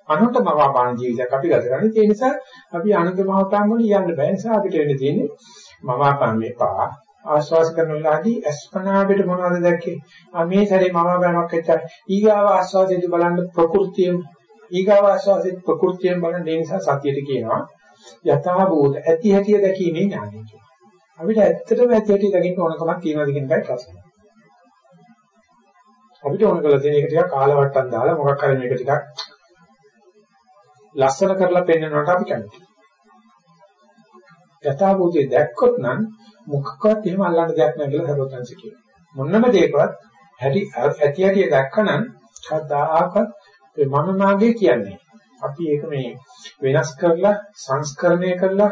අනුන්ට මවාපාන ජීවිතයක් අපි ගත කරන්නේ. ඒ නිසා අපි අනුන්ගේ මවාපෑම් වල යන්න බෑ. ඒ නිසා අපිට වෙන්න තියෙන්නේ මවාපෑම් මේපා ආශ්වාස කරන වෙලාවදී අස්පනා අපිට මොනවද දැක්කේ? ආ මේ සැරේ මවාපෑමක් එච්චර. ඊගාව ආශ්වාසයේදී බලන්න ප්‍රകൃතිය ඊගාව ආශ්වාසයේ ප්‍රകൃතියෙන් බලන ඒ නිසා සතියට කියනවා යථා භූත ඇති හැටි දැකීමේ ඥානය කියලා. අපිට ඇත්තටම ඇති හැටි දකින්න ඕනකමක් තියෙනවද කියන එකයි ප්‍රශ්නේ. අපිට ඕන කරලා තියෙන එක ටිකක් කාලවට්ටම් දාලා මොකක් හරි මේක ටිකක් ලස්සන කරලා පෙන්වනවට අපි කැමතියි. යථාභූතය දැක්කොත් නම් මොකක්වත් එහෙම අල්ලන්න දෙයක් නැහැ කියලා හරවතන්ස කියනවා. මොන්නම දෙයකවත් හැටි ඇති හැටි දැක්කනම් කවදාකවත් මම මාගේ කියන්නේ. අපි ඒක මේ වෙනස් කරලා සංස්කරණය කරලා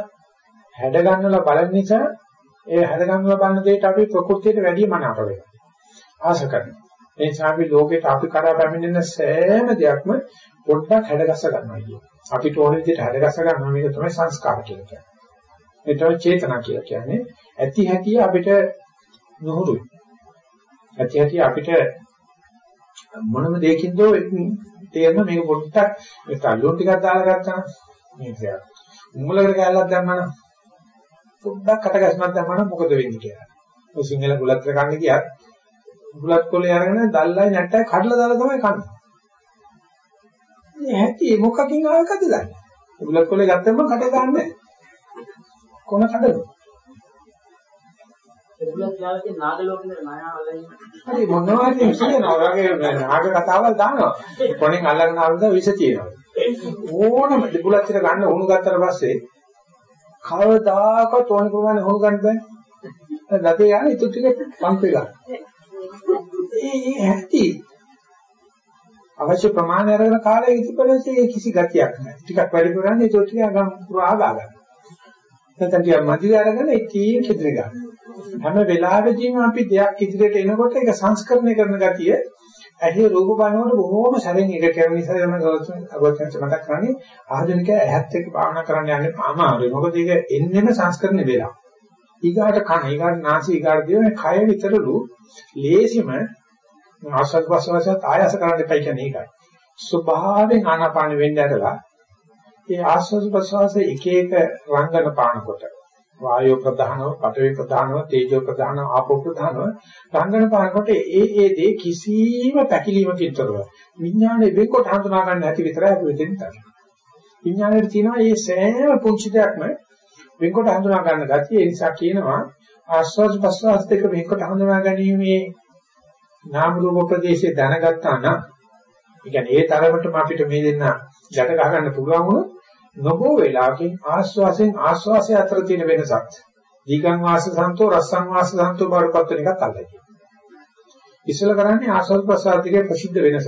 හැඩ ගන්නලා බලන නිසා ඒ හැඩ ගන්නලා බලන දෙයට අපි ප්‍රകൃතියට වැඩි මනාප වෙනවා. ආස කරනවා. ඒ නිසා අපි ලෝකෙට අපි කරා පැමිණෙන සෑම දෙයක්ම පොඩ්ඩක් හැඩගස්ස ගන්නවා කියන්නේ. අපිට ඕන විදිහට හැඩගස්ස ගන්නවා මේක තමයි සංස්කාර කියලා කියන්නේ. ඒ තමයි චේතනා කියලා කියන්නේ. ඇති හැටි අපිට නුහුරුයි. ඇති හැටි අපිට මොනම දෙයකින්ද තේරෙන මේක පොඩ්ඩක් ඒ තල්ලුන් ටිකක් දාලා ගත්තා මේක උම්මලකට කැල්ලක් දැම්මම පොඩ්ඩක් කටගැස්මක් දැම්මම මොකද වෙන්නේ කියලා. ඔය සිංහල බුලත් කන්න ගියත් බුලත් කොලේ අරගෙන දැල්ලයි නැට්ටයි කඩලා දාලා තමයි කන්නේ. මේ ඇති මොකකින් ආවකද දන්නේ. බුලත් කොලේ ගත්තම කට ගන්නෑ. කොන කඩන. බුලත් යාලේ නාග ලෝකේ නායාවලයි. හරි මොනවා හරි කියනවා. ඔයගේ නාග කතාවල් දානවා. කොණෙන් අල්ලගෙන ආවද විස තියෙනවා. ඕනම බුලත් එක ගන්න උණු ගත්තට පස්සේ කවදාකවත් ඕන ප්‍රමාණය හොරු ගන්න බෑ. ලතේ යන ඉතු ටික පම්පේ ගන්න. ඒ ඇති අවශ්‍ය ප්‍රමාණය අරගෙන කාලය ඉතිපලසේ කිසි ගතියක් නැහැ. ටිකක් වැඩි කරන්නේ ඒක ටික ගම් පුරා ගන්න. නැත්නම් ටිකක් මදි අරගෙන ඉතින් කිදිරි ගන්න. හැම වෙලාවෙදීම අපි දෙයක් ඉදිරියට එනකොට ඒක සංස්කරණය කරන ගතිය ඇහි රූප බලනකොට බොහොම සැරෙන් ඉර කරන නිසා යන ගොඩක් මතක් කරන්නේ ආධුනික ඇහත් එක්ක භාවනා කරන්න යන්නේ අමාරුයි. මොකද ඒක එන්නෙම සංස්කරණය වෙලා. ඊගාට කන, ඊගාට නාසය, ඊගාට දිව කය විතරලු ලේසිම ආස්වාද ප්‍රසවාසයත් ආයස කරන්න එපා කියන්නේ ඒකයි. ස්වභාවයෙන් ආනාපාන වෙන්න ඇරලා ඒ ආස්වාද ප්‍රසවාසයේ එක එක රංගන පානකොට වායෝ ප්‍රධානව, පඨවි ප්‍රධානව, තේජෝ ප්‍රධානව, ආපෝ ප්‍රධානව රංගන පානකොට ඒ ඒ දේ කිසිම පැකිලීමකින් තොරව විඥානයේ වෙකොට හඳුනා ගන්න නැති විතරයි අපි වෙදින් තන. විඥානයේ තියෙනවා මේ සෑම පුංචි දෙයක්ම වෙකොට හඳුනා ගන්න ගැතිය ඒ නිසා කියනවා ආස්වාද ප්‍රසවාස දෙක වෙකොට හඳුනා ගැනීමේ නාම රූප ප්‍රදේශය දැනගත්තා නම් ඒ කියන්නේ ඒ තරමටම අපිට මේ දෙන්න ගැට ගහ ගන්න පුළුවන් වුණොත් නොබෝ වෙලාවකින් ආස්වාසෙන් ආස්වාසය අතර තියෙන වෙනසක් දීගං වාස සන්තෝ රස්සං වාස සන්තෝ බාරපත් වෙන එකත් අල්ලයි. ඉස්සල කරන්නේ ආස්වාද ප්‍රසාදිකේ ප්‍රසිද්ධ වෙනස.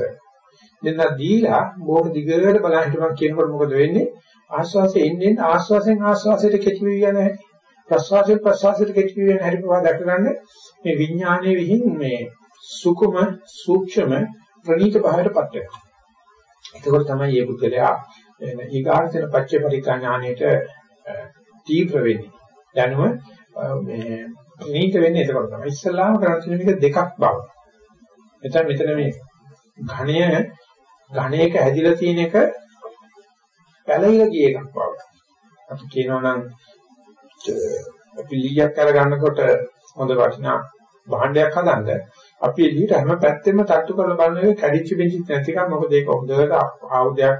දෙන්න දීලා බොහොම දිගට බලන් හිටපන් කියනකොට මොකද වෙන්නේ? ආස්වාසයෙන් එන්නේ ආස්වාසෙන් ආස්වාසයට කෙටි වෙ යන හැටි. ප්‍රසවාසයෙන් ප්‍රසවාසයට කෙටි වෙ යන හැටි පවා දැක ගන්න මේ විඥානයේ විහිං මේ සුකුම සූක්ෂම ප්‍රණීත භාවයටපත් වෙනවා. එතකොට තමයි මේ පුද්ගලයා ඊගාර්ථන පච්චේ පරිකා ඥාණයට තීව්‍ර වෙන්නේ. දැනුම මේ ප්‍රණීත වෙන්නේ එතකොට තමයි. ඉස්සල්ලාම කරන්නේ මේක දෙකක් බව. එතන මෙතන මේ ඝණය ඝණයක හැදිලා තියෙන එක පැලිර ගිය එකක් බව. අපි කියනවා නම් අපි ලීයක් කරගන්නකොට හොඳ වටිනා භාණ්ඩයක් හදන්න අපි එළියට හැම පැත්තෙම තට්ටු කරලා බලන එක කැඩිච්ච බෙන්චිත් නැති එකක් මොකද ඒක හොඳට ආයුධයක්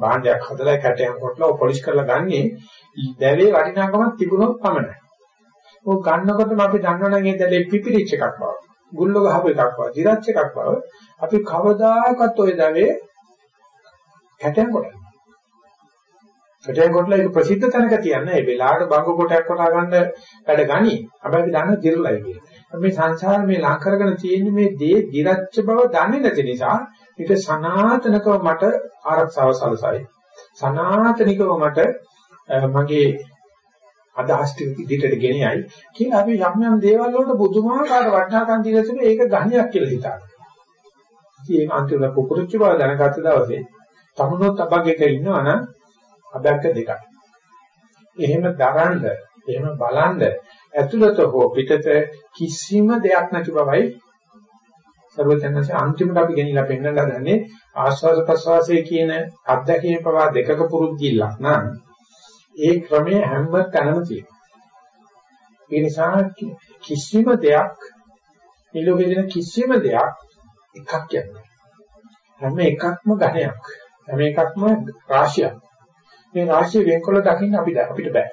භාණ්ඩයක් හදලා කැටයක් කොටලා පොලිෂ් කරලා ගන්නේ දැවේ වටිනාකමක් තිබුණොත් පමණයි. ਉਹ ගන්නකොටම අපි දන්නවනම් ඒ දැලේ පිපිරිච්ච එකක් බව. ගුල්ල ගහපු එකක් බව, දිරච්ච එකක් බව. අපි කවදාකවත් ওই දැවේ කැටයක් කොටන්නේ. කැටයක් කොටලා ඒක ප්‍රසිද්ධ තැනක තියන්නේ ඒ වෙලාවට බංග කොටයක් කොටා ගන්න වැඩ ගනි. හැබැයි අපි දන්න දිරලයි කියන්නේ. මේ සංසාර මේ ලං කරගෙන තියෙන මේ දේ දිරච්ච බව දන්නේ නැති නිසා ඒක සනාතනකව මට ආරක්ෂාව සලසයි. සනාතනිකව මට මගේ අදහස් ටික ඉදිරියට ගෙනියයි කියලා අපි යම් යම් දේවල් වලට පුදුමාකාර වටිනාකම් දීලා තිබේ ඒක ගහණයක් කියලා හිතනවා. ඉතින් ඒක අන්තිමට කුකුරුච්ච බව දැනගත්ත දවසේ තමුණොත් අබගේක ඉන්නවා නම් අබැක්ක දෙකක්. එහෙම දරන්න, එහෙම බලන්න ඇතුළත හෝ පිටත කිසිම දෙයක් නැති බවයි සර්වඥාන්සේ අන්තිමට අපි ගෙනිලා පෙන්නන්න හදන්නේ ආස්වාද ප්‍රසවාසයේ කියන අත්දැකීම පවා දෙකක පුරුද්දිල්ලක් නං ඒ ක්‍රමයේ හැම තැනම තියෙනවා. ඒ නිසා කිසිම දෙයක් මේ ලෝකේ දෙන කිසිම දෙයක් එකක් කියන්නේ. හැම එකක්ම ඝණයක්. හැම එකක්ම රාශියක්. මේ රාශිය වෙන්කොල්ල දකින්න අපිට අපිට බෑ.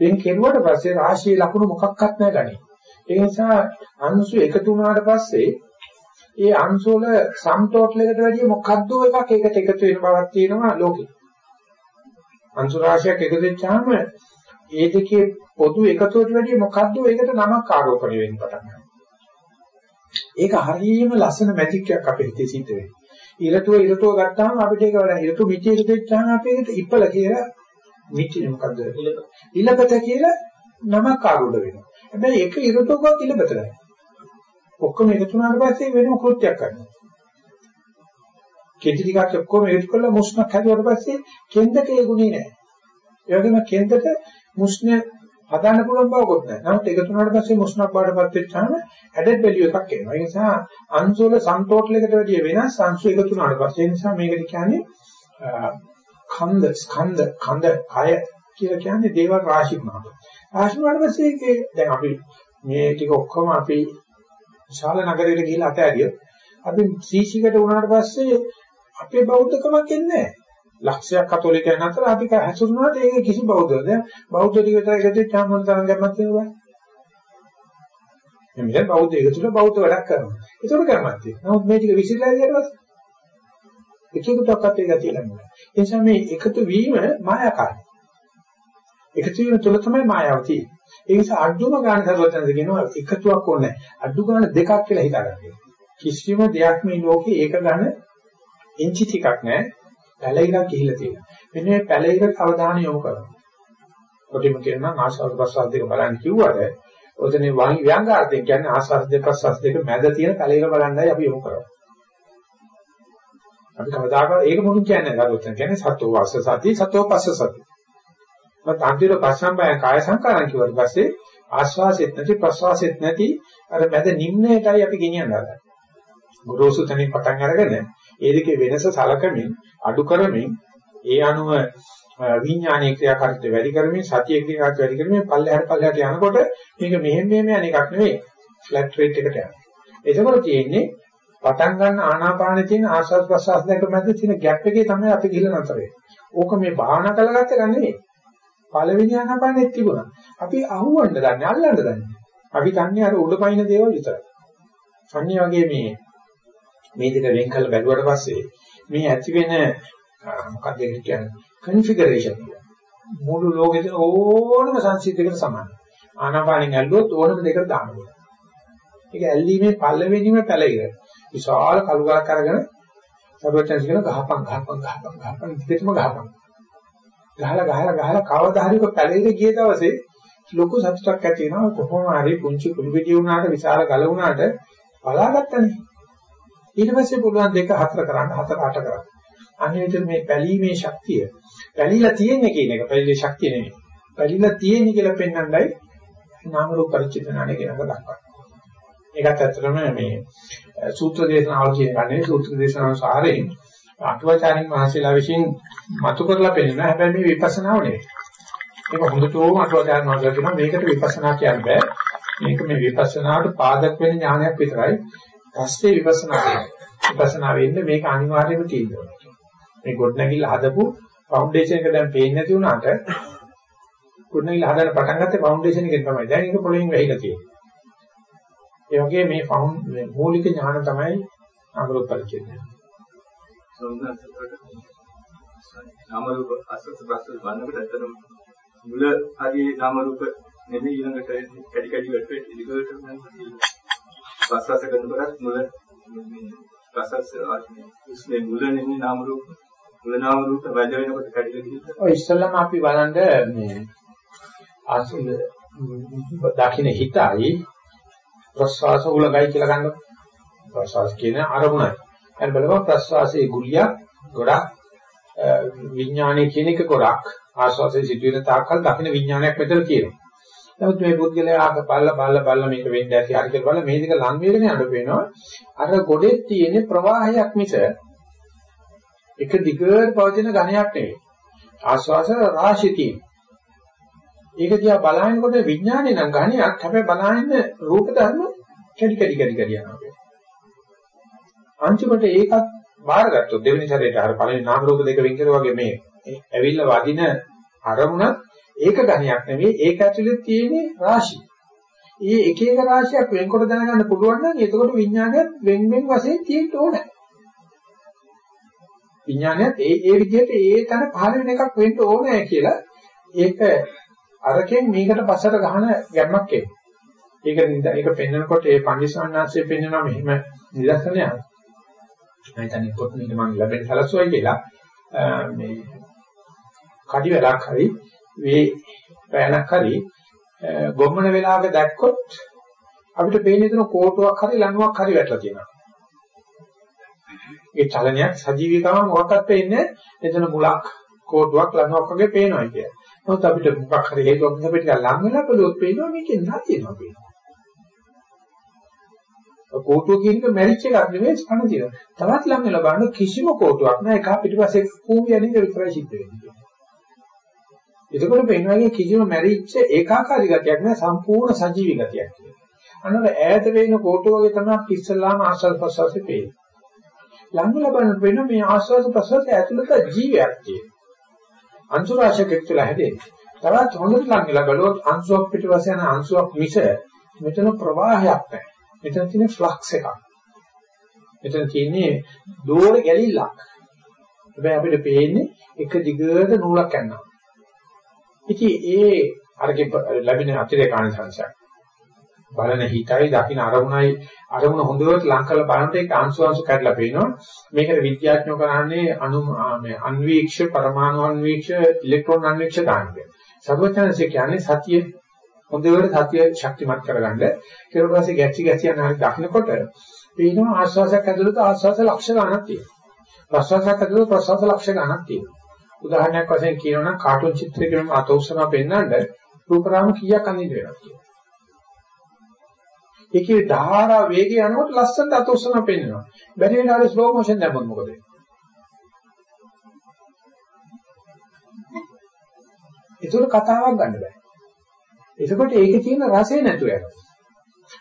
වෙන් කෙරුවට පස්සේ රාශියේ ලකුණු මොකක්වත් නැහැ ගන්නේ. ඒ නිසා අංශු එකතු වුණාට පස්සේ ඒ අංශු වල සම් ටෝටල් එකට වැඩිය මොකද්ද එකක් ඒකට එකතු වෙන බවක් තියෙනවා ලෝකේ. අංශු රාශියක් එකතු වෙච්චාම ඒ දෙකේ පොදු එකතුවට වැඩිය මොකද්ද ඒකට නමක් ආරෝපණය වෙන්න පටන් ගන්නවා. ඒක හරියම ලස්සන මැජික් එකක් අපේ හිතේ සිද්ධ වෙන්නේ. ඉරටුව ඉරටුව ගත්තාම අපිට ඒක වඩා ඉරටු මිටි ඉරටු වෙච්චාම අපේකට ඉපල කියලා මිටි මොකද්ද? ඉලපත කියලා නමක් ආරෝපණය වෙනවා. හැබැයි එක ඉරටුවකවත් ඉලපත නැහැ. ඔක්කොම එකතු වුණාට පස්සේ වෙනම කෘත්‍යයක් කරනවා. කෙටි ටිකක් ඔක්කොම එකතු කරලා මුස්නක් හැදුවට පස්සේ කෙන්දට ඒ ගුණේ නැහැ. ඒ වගේම කෙන්දට මුස්න හදාන්න පුළුවන් බවකුත් නැහැ. නමුත් එකතු වුණාට පස්සේ මුස්නක් බාටපත් වෙච්චාම ඇඩඩ් වැලියු එකක් එනවා. ඒ නිසා අංශු වල සම් ටෝටල් එකට වැඩිය වෙනස් අංශු එකතු වුණාට පස්සේ ඒ නිසා මේකට කියන්නේ ඛන්ද ස්කන්ධ ඛන්ද කය කියලා කියන්නේ දේවල් රාශියක් නම. රාශි වල පස්සේ ඒකේ දැන් අපි මේ ටික ඔක්කොම අපි විශාල නගරයකට ගිහිල්ලා අතෑරියොත් අපි සීසීකට වුණාට පස්සේ අපේ බෞද්ධකමක් එන්නේ නැහැ. ලක්ෂයක් කතෝලිකයන් අතර අපි හැසුරුනාට ඒක කිසි බෞද්ධද බෞද්ධ ටික විතර එකතු වෙච්චාම මොන තරම් ගැම්මක් තියෙනවද? එන්නේ බෞද්ධ එකතුල බෞද්ධ වැඩක් කරනවා. ඒකට ගැම්මක් තියෙනවා. නමුත් මේ ටික විසිරලා ගියට පස්සේ එකෙකුටවත් ඒක තියලා නෑ. ඒ නිසා මේ එකතු වීම මායාකාරයි. එකතු වීම තුළ තමයි මායාව තියෙන්නේ. ඒ නිසා අඩුම ගන්න සර්වඥන්ද කියනවා එකතුවක් ඕනේ නැහැ. අඩු ගන්න දෙකක් කියලා හිතාගන්න. කිසිම දෙයක් මේ ලෝකේ ඒක ගන්න ඉන්චි ටිකක් නැහැ. පැලිරක් ගිහිල්ලා තියෙනවා. මෙන්න මේ පැලිරට අවධානය යොමු කරනවා. කොටිම කියනවා ආස්වාද ප්‍රසවාස දෙක බලන්න කිව්වට ඔතනේ ව්‍යංගාර්ථයෙන් කියන්නේ ආස්වාද දෙක ප්‍රසවාස දෙක මැද තියෙන කලයක බලන්නයි අපි යොමු කරන්නේ. අපි කවදාකවත් ඒක මොනුන් කියන්නේ නැහැ. ගරුත්න කියන්නේ සතෝ වාස සති සතෝ පස්ස සති. මත අන්තිර පස්සම්බය කාය සංකාරණ කිව්වට පස්සේ ආස්වාසෙත් නැති ප්‍රසවාසෙත් නැති අර මැද නිම්නයටයි අපි ගෙනියන්න හදන්නේ. ගුරුසු තනින් පටන් අරගෙන ඒ දෙකේ වෙනස සලකමින් අඩු කරමින් ඒ අනුව විඥානීය ක්‍රියාකාරීත්වය වැඩි කරමින් සතිය ක්‍රියාකාරීත්වය වැඩි කරමින් පල්ලෙහාට පල්ලෙහාට යනකොට මේක මෙහෙම මෙහෙම යන එකක් නෙවෙයි ෆ්ලැට් රේට් එකට යනවා. ඒකවල තියෙන්නේ පටන් ගන්න ආනාපානෙ තියෙන ආස්වාද ප්‍රසආස දෙක මැද තියෙන ગેප් එකේ තමයි අපි ගිහලා නැතර වෙන්නේ. ඕක මේ භාවනා කරගත්ත එක නෙවෙයි. පළවෙනි ආනාපානෙත් තිබුණා. අපි අහුවන්න දන්නේ අල්ලන්න දන්නේ. අපි දන්නේ අර උඩපයින් දේවල් විතරයි. අන්නේ වගේ මේ මේ දෙක වෙන් කරලා බැලුවට පස්සේ මේ ඇති වෙන මොකක්ද කියන්නේ කන්ෆිගරේෂන් මුළු ලෝකෙද ඕනම සංසිද්ධයකට සමානයි. ආනාපානෙන් ඇල්ලුවොත් ඕනම දෙයකට දාන්න පුළුවන්. ඒක ඇල්ලීමේ පළවෙනිම පැලිර. විශාල කලුගාක් අරගෙන සර්වචන්ස් කියන ගහපන් ගහපන් ගහපන් ගහපන් ඉතින්ම ගහපන්. ගහලා ගහලා ගහලා කවදා හරි පැලිර ගිය දවසේ ලොකු සතුටක් ඇති වෙනවා කොහොම හරි පුංචි කුළු පිටිය වුණාට විශාල ගල වුණාට බලාගත්තනේ. ඊට පස්සේ පුළුවන් දෙක හතර කරන්න හතර අට කරන්න. අනිවිත මේ පැලීමේ ශක්තිය පැලිලා තියෙන්නේ කියන එක පැලිලේ ශක්තිය නෙමෙයි. පැලිලා තියෙන්නේ කියලා පෙන්වන්නයි නාම රූප පරිච්ඡේද ඥානය කියනක දක්වන්නේ. ඒකත් ඇත්තටම මේ සූත්‍ර දේශනාවල කියන්නේ සූත්‍ර දේශනාව සාරයෙන් අටුවාචාරින් මහසීලා විසින් මතු කරලා පෙන්නන හැබැයි මේ විපස්සනාව නෙවෙයි. ඒක හොඳටම අටුවාචාරින් මහසීලා කියනවා මේකට විපස්සනා කියන්න බෑ. මේක මේ විපස්සනාවට පාදක වෙන ඥානයක් විතරයි. පස්සේ විපස්සනා වෙන්නේ. විපස්සනා වෙන්නේ මේක අනිවාර්යයෙන්ම තියෙනවා. මේ ගොඩනැගිල්ල හදපු ෆවුන්ඩේෂන් එක දැන් පේන්නේ නැති වුණාට ගොඩනැගිල්ල හදන්න පටන් ගත්තේ ෆවුන්ඩේෂන් එකෙන් තමයි. දැන් ඒක පොළොවෙන් වැහිලා තියෙන්නේ. ඒ වගේ මේ මූලික ඥාන තමයි අමරොත් පරිච්ඡේදය. නාමරූප අසත් ප්‍රස්ත වන්නකට ඇත්තටම මුල හරියේ නාමරූප නෙමෙයි ඊළඟට කැටි කැටි වැටෙ ඉදිකට නම් ප්‍රසවාස කරනකොට මුල ප්‍රසවාස උස්නේ මුල නෙමෙයි නාමරූප මුල නාමරූප වැඩ වෙනකොට කැටි කැටි ඔය ඉස්සෙල්ලාම අපි බලන්න මේ ආසුල දකින්න හිතයි ප්‍රස්වාස උලගයි කියලා ගන්න ප්‍රස්වාස කියන අරමුණයි. දැන් බලමු ප්‍රස්වාසයේ ගුලිය ගොඩක් විඥානයේ කියන එක ගොඩක් ආස්වාසයේ සිදුවෙන තාක්කල් දකින්න විඥානයක් මෙතන තියෙනවා. නමුත් මේ පුද්ගලයා බල්ල බල්ල බල්ල මේක වෙන්න ඇති හරි කියලා බලලා මේ දෙක ලං වේගෙන යනකොට වෙනවා අර ගොඩේ තියෙන ප්‍රවාහයක් මිස එක දිගට පවතින ඝණයක් නෙවෙයි. ආස්වාස රාශිය තියෙන. ඒක දිහා බලනකොට විඥානේ නම් ඝණයක් හැබැයි බලහින්න රූප ධර්ම කැඩි කැඩි කැඩි කැඩි යනවා. අන්තිමට ඒකත් බාරගත්තොත් දෙවෙනි සැරේට අර පළවෙනි නාම රූප දෙක වෙන් කරා වගේ මේ ඇවිල්ලා වදින අරමුණත් ඒක ඝණයක් නෙවෙයි ඒක ඇතුලේ තියෙන රාශිය. මේ එක එක රාශියක් වෙන්කොට දැනගන්න පුළුවන් නම් එතකොට විඥානයත් වෙන් වෙන් වශයෙන් තියෙන්න ඕනේ. විඥානයත් ඒ ඒ විදිහට ඒ තන පහළ වෙන එකක් වෙන්න ඕනේ කියලා ඒක අරකින් මේකට පස්සට ගහන ගැම්මක් එන්නේ. ඒක ඒක පෙන්නකොට ඒ පන්දිසාන්නාංශයේ පෙන්නනවා මෙහිම නිදර්ශනයක්. මම හිතන්නේ පොත් මේක මම ලැබෙන සලසුවයි කියලා මේ කඩි වැඩක් හරි වේ පෑනක් හරි ගොම්මන වෙලාවක දැක්කොත් අපිට පේන්නේ දෙන කෝටුවක් හරි ලණුවක් හරි වැටලා තියෙනවා. ඒ චලනයක් සජීවීකම මොකක්වත් පේන්නේ එතන මුලක් කෝටුවක් ලණුවක් වගේ පේනවා කියන්නේ. නමුත් අපිට මොකක් හරි හේතුවක් නිසා පිටික ලං වෙලා බලුවොත් පේනවා මේකේ නැතිනවා පේනවා. කෝටුව කියන එක මැරිච් එකක් නෙවෙයි ස්පන තියෙනවා. තවත් ලං වෙලා බලන කිසිම කෝටුවක් නැහැ. එක පිටිපස්සේ කූඹි යන්නේ විතරයි සිද්ධ වෙන්නේ. එතකොට පේනවා කිසිම මැරිච්ච ඒකාකාරී ගතියක් නෑ සම්පූර්ණ සජීවී ගතියක් කියලා. අනවර ඈත වෙන කෝටුව වගේ තමයි ඉස්සල්ලාම ආස්වාද ප්‍රසවාසයේ පේන්නේ. ළඟ ලබන වෙන මේ ආස්වාද ප්‍රසවාසයේ ඇතුළත ජීවයක් තියෙනවා. අංශු රාශියක් එක්කලා හැදෙන්නේ. තවත් හොඳට ළඟ වෙලා බලුවොත් අංශුවක් පිටවස යන අංශුවක් මිස මෙතන ප්‍රවාහයක් නැහැ. මෙතන තියෙන ෆ්ලක්ස් එකක්. මෙතන තියෙන්නේ දෝර ගැලිල්ලක්. හැබැයි අපිට පේන්නේ එක දිගට නූලක් යනවා. ඉතින් ඒ අරගේ ලැබෙන අතිරේක ආනිසංශයක්. බලන හිතයි දකින්න අරමුණයි අරමුණ හොඳට ලං කරලා බලනකොට ඒක අංශු අංශු කැඩලා පේනවා. මේකට විද්‍යාඥයෝ කරන්නේ අණු මේ අන්වීක්ෂ පරමාණු අන්වීක්ෂ ඉලෙක්ට්‍රෝන අන්වීක්ෂ දාන්නේ. සර්වඥාන්සේ කියන්නේ සතිය හොඳට සතිය ශක්තිමත් කරගන්න. ඊට පස්සේ ගැච්චි ගැච්චි යන හරි දකින්නකොට පේනවා ආස්වාසයක් ඇතුළත ආස්වාස ලක්ෂ ගණනක් තියෙනවා. ප්‍රසවාසයක් ඇතුළත ප්‍රසවාස ලක්ෂ ගණනක් තියෙනවා. උදාහරණයක් වශයෙන් කියනවා නම් කාටුන් චිත්‍රයකින් අත උස්සනවා පෙන්නන්න රූපරාම කීයක් අඳින්න වෙනවද කියලා. ඒකේ ධාරා වේගය යනකොට ලස්සනට අත උස්සනවා පෙන්නනවා. බැරි වෙලාවට ස්ලෝ මොෂන් දැම්මොත් මොකද වෙන්නේ? ඒතර කතාවක් ගන්න බෑ. එතකොට ඒකේ තියෙන රසය නැතුව යනවා.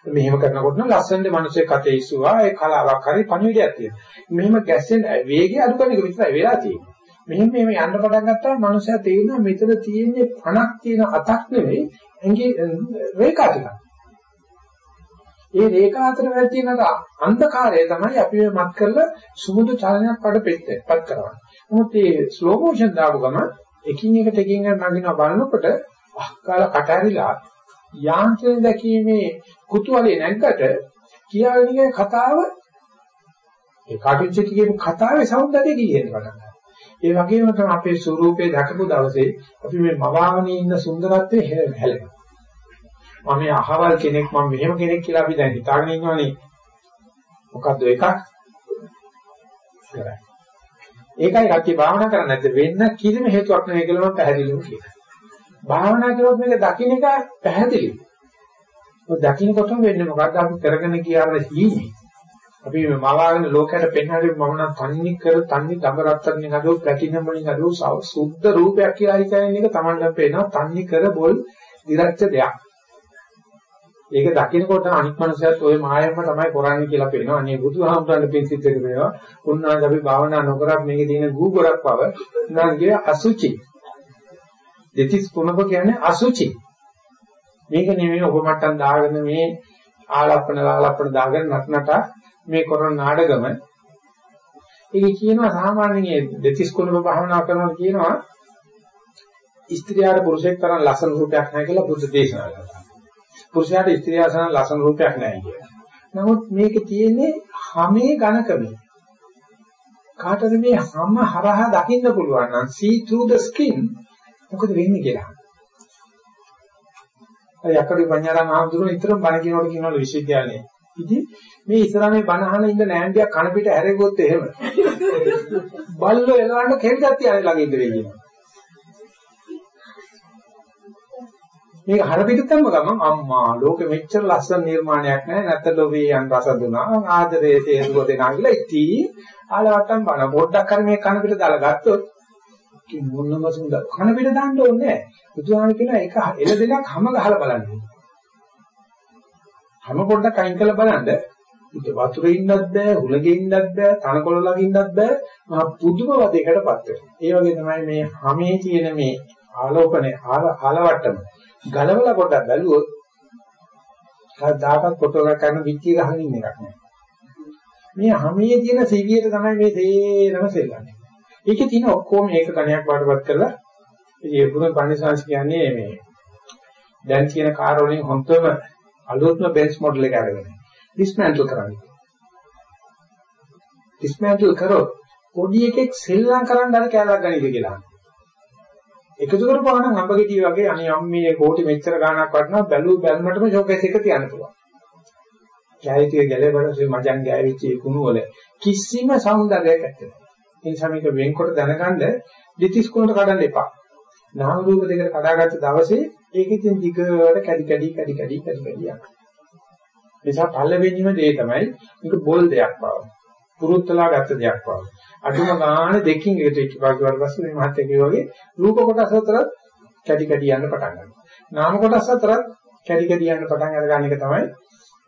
මෙහෙම කරනකොට නම් ලස්සනට මිනිස්සේ කතේ ඉස්සුවා ඒ කලාවක් හරි පණිවිඩයක් තියෙනවා. මෙහෙම ගැස්සෙන් වේගය අඩු කරන එක විතරයි වෙලා තියෙන්නේ. මෙහෙම මෙහෙම යන්න පටන් ගත්තාම මනුස්සයා තේරෙනවා මෙතන තියෙන්නේ පණක් තියෙන අතක් නෙවෙයි ඇඟේ රේඛා ටිකක්. ඒ රේඛා අතර වැල් තියෙන අන්ධකාරය තමයි අපි මේ මත් කරලා සුමුදු චලනයක් වඩ පෙත්තපත් කරන්නේ. මොකද මේ ස්ලෝ මෝෂන් දාපු ගමන් එකින් එකට එකින් එකට නගිනවා බලනකොට අහකාලා කටහැරිලා යාන්ත්‍රණ දැකීමේ කුතුහලයේ නැග්ගට කියාගෙන කතාව ඒ කාටුච්චි කියපු කතාවේ సౌందර්යය කියන පටන් ඒ වගේම තමයි අපේ ස්වරූපේ දැකපු දවසේ අපි මේ මවාගෙන ඉන්න සුන්දරත්වයේ හැලෙනවා. මම මේ අහවල් කෙනෙක් මම මෙහෙම කෙනෙක් කියලා අපි දැන් හිතාගෙන ඉන්නවනේ. මොකද්ද එකක්? ඉවරයි. ඒකයි කච්චි භාවනා කරන්නේ නැද්ද වෙන්න කිසිම හේතුවක් නැහැ කියලා මම පැහැදිලිවම කියනවා. භාවනා කරොත් මේක දකින්න එක පැහැදිලි. ඔය දකින්නකොටම වෙන්නේ මොකද්ද අපි කරගෙන ගියාම සීනි. අපි මේ මවාගෙන ලෝකයට පෙන්වන්නේ මම නම් තන්නේ කර තන්නේ තඹ රත්තරන්ගෙන් හදව ප්ලැටිනම් වලින් හදව සුද්ධ රූපයක් කියලා හරි කියන්නේ එක Tamanට පේනවා තන්නේ කර බොල් දිරච්ච දෙයක්. ඒක දකින්නකොට අනිත් මනුස්සයත් ওই මායෙන්ම තමයි කරන්නේ කියලා පේනවා. අනේ බුදුහාමුදුරන්ගේ පිළිසිත එක වෙනවා. උන්වහන්සේ අපි භාවනා නොකරත් මේකේ තියෙන ගූ ගොඩක් බව උන්වහන්සේ අසුචි. දෙතිස් කුණක කියන්නේ අසුචි. මේක නෙමෙයි ඔබ මට්ටම් දාගෙන මේ ආලප්පන ලාලප්පන දාගෙන නටනට මේ කරන නාඩගම ඒක කියනවා සාමාන්‍යයෙන් දෙතිස් කුණක භාවනා කරනවා කියනවා ස්ත්‍රියට පුරුෂයෙක් තරම් ලස්සන රූපයක් නැහැ කියලා බුද්ධ දේශනා කරනවා. පුරුෂයාට ස්ත්‍රිය තරම් ලස්සන රූපයක් නැහැ කියලා. නමුත් මේකේ තියෙන්නේ හැමේ ඝනකමේ. කාටද මේ හැම හරහා දකින්න පුළුවන් නම් see through the skin මොකද වෙන්නේ කියලා. අර යකඩි පඤ්ඤාරාම ආම්දුරු නිතරම බණ කියනකොට කියනවලු විශ්වවිද්‍යාලේ. ඉතින් මේ ඉස්සරහ මේ බණ අහන ඉඳ නෑම්බියක් කන පිට හැරෙගොත් එහෙම. බල්ලෝ එනවන්න කෙල්ලක් තියාගෙන ළඟ ඉඳ වෙන්නේ. මේක හර පිටතම ගමන් අම්මා ලෝකෙ මෙච්චර ලස්සන නිර්මාණයක් නැහැ. නැත්නම් ලෝභී යන් රස දුනා. ආදරයේ තේරුව දෙනා කියලා ඉතින් ආලවට්ටම් බණ පොඩ්ඩක් කර මේ කන පිට දාලා ගත්තොත් මොනම සුන්දර කන පිට දාන්න ඕනේ නැහැ. බුදුහාම කියන එක එළ දෙකක් හැම ගහලා බලන්න. හැම පොඩ්ඩක් අයින් කරලා බලන්න. ඉත වතුරේ ඉන්නත් බෑ හුලගේ ඉන්නත් බෑ තනකොළ ළඟ ඉන්නත් බෑ. මහ පුදුම වදයකටපත් වෙනවා. ඒ වගේ තමයි මේ හැමේ තියෙන මේ ආලෝකනේ ආලවට්ටම ගලවලා පොඩ්ඩක් බැලුවොත් කවදාකවත් ෆොටෝ එකක් ගන්න පිටිය ගහගෙන ඉන්න එකක් නෑ. මේ හැමයේ තියෙන සිවියට තමයි මේ තේරම සෙල්ලන්නේ. ඒකේ තියෙන ඔක්කොම ඒක ගණයක් වඩපත් කරලා ඒ පුරුණ පණිසාංශ කියන්නේ මේ දැන් තියෙන කාර් වලින් හොන්තම අලුත්ම බෙන්ස් මොඩල් එක අරගෙන ඩිස්මැන්ටල් කරන්නේ. ඩිස්මැන්ටල් කරොත් පොඩි එකෙක් සෙල්ලම් කරන්න හරි කැලක් ගනිද කියලා. එකතු කරපුවා නම් අඹගෙඩිය වගේ අනේ අම්මේ කෝටි මෙච්චර ගාණක් වටනවා බැලු බැලමටම ෂෝකේස් එක තියන්න පුළුවන්. කැයිතිය ගැලේබරසේ මජන් ගෑවිච්ච කුණු වල කිසිම సౌందර්යයක් නැත්තේ. ඒ නිසා මේක වෙන්කොට දැනගන්න ඩිටිස් කුණට කඩන්න එපා. නාම රූප දෙකට කඩාගත්ත දවසේ ඒකෙන් දිගට කැඩි කැඩි කැඩි කැඩි කැඩි කැඩි යනවා. නිසා පළවෙනිම දේ තමයි මේක බෝල් දෙයක් බව. පුරුත්තලා ගත්ත දෙයක් බව. අඩුම ගානේ දෙකකින් එකට එක්ක පාගුවාට පස්සේ මේ මහත් එකේ වගේ රූප කොටස් අතරත් කැටි කැටි යන්න පටන් ගන්නවා. නාම කොටස් අතරත් කැටි කැටි යන්න පටන් අර ගන්න එක තමයි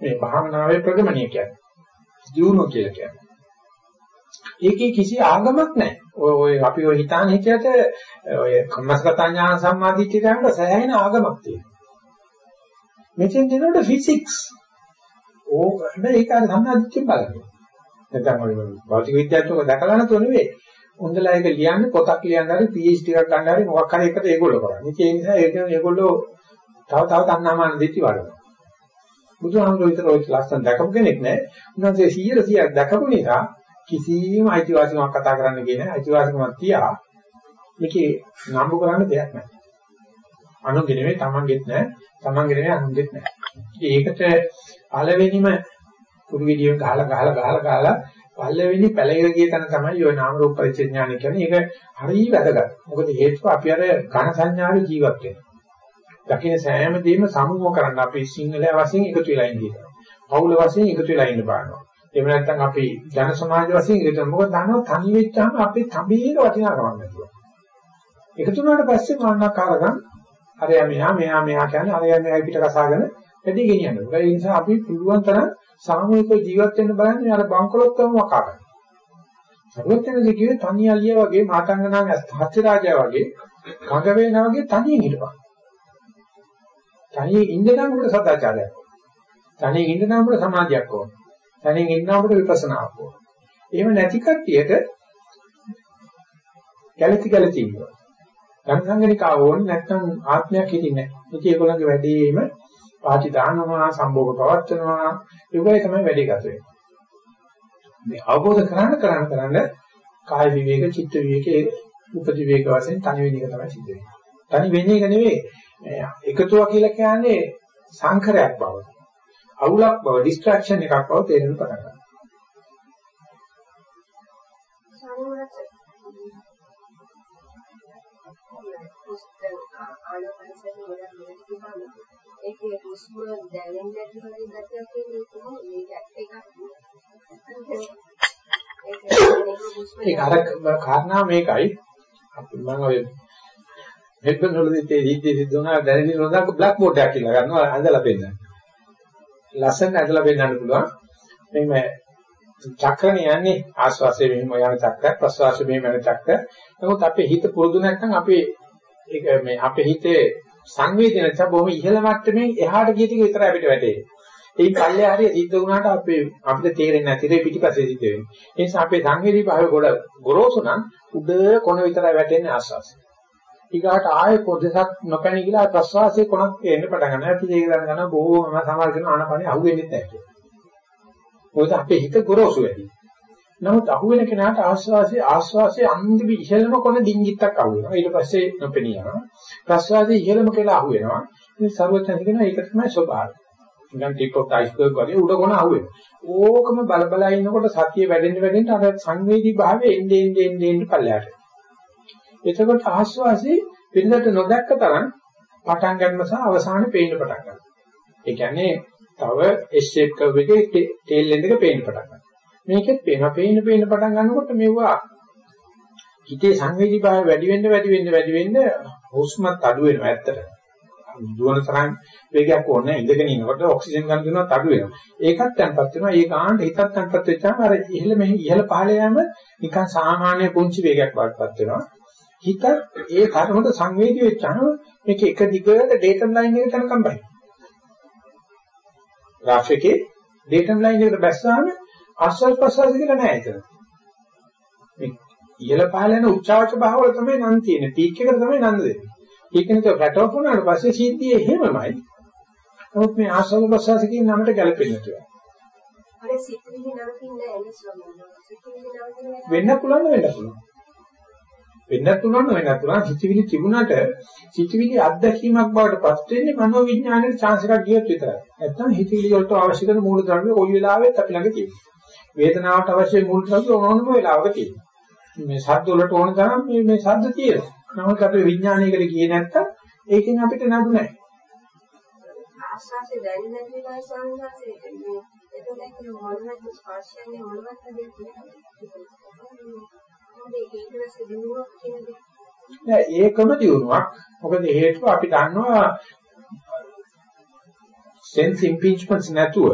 මේ භාවනාවේ ප්‍රගමණය කියන්නේ. දියුණුව කියලා කියන්නේ. ඒකේ කිසි ආගමක් නැහැ. ඔය ඔය අපි ඔය හිතාන හිතයට ඔය කම්මස්ගත ඥාන සම්මාදිට්ඨිය ගන්න සෑහෙන ආගමක් තියෙනවා. මෙතෙන් දෙනකොට ෆිසික්ස් ඕක හැබැයි ඒක අර සම්මාදිට්ඨිය බලන්නේ. නැත්නම් ඔය භෞතික විද්‍යාත්මක දැකලා නැතුව නෙවෙයි. හොඳලා ඒක ලියන්නේ පොතක් ලියන්න හරි PhD එකක් ගන්න හරි මොකක් හරි එකට ඒගොල්ලෝ කරන්නේ. ඒ නිසා ඒක ඒගොල්ලෝ තව තව තණ්හාමාන දෙති වඩනවා. බුදුහාමුදුරුවෝ විතර ඔය ලස්සන දැකපු කෙනෙක් නෑ. උන්වහන්සේ 100 100ක් දැකපු නිසා කිසිම අයිතිවාසිකමක් කතා කරන්න ගියේ නෑ. අයිතිවාසිකමක් තියා මේකේ නම්බු කරන්න දෙයක් නෑ. අනුන්ගේ නෙවෙයි තමන්ගෙත් නෑ. තමන්ගේ නෙවෙයි අනුන්ගෙත් නෑ. ඒකට පළවෙනිම කුරුවිදියෙන් ගහලා ගහලා ගහලා ගහලා පළවෙනි පැලෙක ගිය තැන තමයි ඔය නාම රූප පරිච්ඡේඥාන කියන්නේ. ඒක හරිය වැදගත්. මොකද හේතුව අපි අර ඝන සංඥාවේ ජීවත් වෙනවා. දකින්න සෑම දෙයක්ම සමුහ කරන්න අපි සිංහලයා වශයෙන් එකතු වෙලා ඉන්නේ. පෞල වශයෙන් එකතු වෙලා ඉන්න බලනවා. එහෙම නැත්නම් අපි ජන සමාජ වශයෙන් එකතු වෙනවා. මොකද දන්නව තනි වෙච්චාම අපේ තඹේක වටිනාකමක් නැතුව. එකතු වුණාට පස්සේ මාන්නකාරකම් අරයා මෙහා මෙහා මෙහා කියන්නේ අරයා මෙහා පිට කසාගෙන වැඩි ගෙනියනවා. ඒ නිසා අපි පුළුවන් තරම් සාමූහික ජීවත් වෙන්න බලන්නේ අර බංකොලොත්කම වකා ගන්න. සර්වඥයන්ගේ කිව්වේ තනි අලිය වගේ මාතංගනාගේ හත්ති රාජයා වගේ කඟ වේනා වගේ තනියෙන් හිටපන්. තනියෙන් ඉන්න නම් උඹට සදාචාරයක් ඕන. තනියෙන් ඉන්න නම් උඹට සමාධියක් ඕන. තනියෙන් ඉන්න නම් උඹට විපස්සනාවක් ඕන. එහෙම නැති කට්ටියට ගැලති ගැලති ඉන්නවා. සංසංගනිකාව ඕනේ නැත්නම් ආත්මයක් හිටින්නේ නැහැ. ඉතින් ඒගොල්ලන්ගේ වැඩේම පාටි දානවා, සම්භෝග පවත්වනවා, ඒකයි තමයි වැඩේ ගත වෙන්නේ. මේ අවබෝධ කරගන්න කරන්න කරන්න කාය විවේක, චිත්ත විවේක, උපදි විවේක වශයෙන් තනි වෙන එක තමයි සිද්ධ වෙන්නේ. තනි වෙන්නේ එක නෙවෙයි. එකතුව කියලා කියන්නේ සංකරයක් බව. අවුලක් බව, ඩිස්ට්‍රැක්ෂන් එකක් බව තේරෙන්න පටන් ගන්නවා. ඒකේ හුස්ම දැනෙන්නේ නැති වෙන ඉඳලා කියන්නේ කොහොමද මේක එකක් ඒක අර කාරණා මේකයි අපි මම ඔය හෙඩ්ෆෝන් වලදී තේ දීදී සිද්ධුණා දැනෙන්නේ නොදක බ්ලැක් බෝඩ් එකක් කියලා ගන්නවා ඇඳලා පෙන්නන්න. ලස්සන ඇඳලා පෙන්නන්න පුළුවන්. මේ චක්‍රණ යන්නේ ආස්වාසයේ මෙහෙම යන චක්‍රයක් ප්‍රස්වාසයේ මෙහෙම යන චක්‍රයක්. නමුත් අපේ හිත පුරුදු නැත්නම් අපේ ඒක මේ අපේ හිතේ සංවේදනය බොහොම ඉහළ මට්ටමින් එහාට ගිය ටික විතරයි අපිට වැටෙන්නේ. ඒ කල්ය හරිය සිද්ධ වුණාට අපේ අපිට තේරෙන්නේ නැති දේ පිටිපස්සේ සිද්ධ වෙන්නේ. ඒ නිසා අපේ සංවේදී භාවය ගොඩ ගොරෝසු නම් උඩ කොන විතරයි වැටෙන්නේ ආස්වාසය. ඊගාට ආයේ පොදසක් නොපැණි කියලා ප්‍රස්වාසයේ කොනක් එන්න පටන් ගන්නවා. අපි ඒක දැනගන්න බොහෝම සමහර කෙනා ආනපනේ අහුවෙන්නේ නැහැ. මොකද අපේ හිත ගොරෝසු වැඩි. නමුත් අහුවෙන කෙනාට ආස්වාසිය ආස්වාසිය අන්තිම ඉහළම කොන ඩිංගිත්තක් අහුවෙනවා. ඊට පස්සේ නොපෙනී යනවා. ප්‍රස්වාසයේ ඉහළම කියලා අහුවෙනවා. ඉතින් සර්වඥ කියන එක තමයි ස්වභාවය. නිකන් ටිප් ඔෆ් අයිස්බර්ග් වගේ උඩ කොන අහුවෙනවා. ඕකම බල බල ඉන්නකොට සතිය වැඩෙන්න වැඩෙන්න අර සංවේදී භාවයේ එන්නේ එන්නේ එන්නේ එන්නේ පල්ලයට. එතකොට ආස්වාසිය පිළිදට නොදැක්ක තරම් පටන් ගන්න සහ අවසානයේ පේන්න පටන් ගන්නවා. ඒ කියන්නේ තව S shape curve එකේ tail end එක පේන්න පටන් ගන්නවා. මේකෙත් පේනවා. පේන පේන පටන් ගන්නකොට මෙවුවා හිතේ සංවේදී භාවය වැඩි වෙන්න වැඩි වෙන්න වැඩි වෙන්න හුස්මත් අඩු වෙනවා ඇත්තට. දුවන තරම් වේගයක් ඕනේ ඉඳගෙන ඉනකොට ඔක්සිජන් ගන්න දෙනවත් අඩු වෙනවා. ඒකත් තැන්පත් වෙනවා. ඒ ගානට හිතත් තැන්පත් වෙච්චාම අර ඉහළ මෙහි ඉහළ පහළ යෑම නිකන් සාමාන්‍ය පුංචි වේගයක් වඩපත් වෙනවා. හිත ඒ කර්මකට සංවේදී වෙච්චාම මේක එක දිගට ඩේටම් ලයින් එකට යනකම් බයි. ග්‍රාෆ් එකේ ඩේටම් ලයින් එකට බැස්සාම ආස්වාද ප්‍රසවාස කියලා නෑ එතන. මේ ඉහළ පහළ යන උච්චාවච භාවවල තමයි නම් තියෙන්නේ. පීක් එකට තමයි නන්ද දෙන්නේ. ඒක නිසා රැටවුණාට පස්සේ සිද්ධියේ එහෙමමයි. නමුත් මේ ආස්වාද ප්‍රසවාස කියන නමට ගැලපෙන්නේ නැහැ. අර සිතිවිලි නවතින්නේ නැහැ නේද වෙන්න පුළුවන් වෙන්න පුළුවන්. වෙන්නත් පුළුවන් වෙන්නත් පුළුවන් සිතිවිලි තිබුණාට සිතිවිලි අත්දැකීමක් බවට පත් වෙන්නේ මනෝ විඥානයේ chance එකක් ගියොත් විතරයි. නැත්තම් හිතවිලි වලට අවශ්‍ය කරන මූලධර්ම කොයි වෙලාවෙත් අපි ළඟ තියෙනවා. වේදනාවට අවශ්‍ය මූලධර්ම ඕනම වෙලාවක තියෙනවා. මේ ශබ්ද වලට ඕන තරම් මේ මේ ශබ්ද තියෙනවා. නමුත් අපේ විඥානයකට ගියේ නැත්තම් ඒකෙන් අපිට නඩු නැහැ. ආස්වාසේ දැනෙන්නේ නැති වෙලාව සංඝාසයේ මේ එතකොට මොනවද ස්පර්ශයන්නේ මොනවද නෑ ඒකම දිනුවක්. මොකද හේතුව අපි දන්නවා sense impingements නැතුව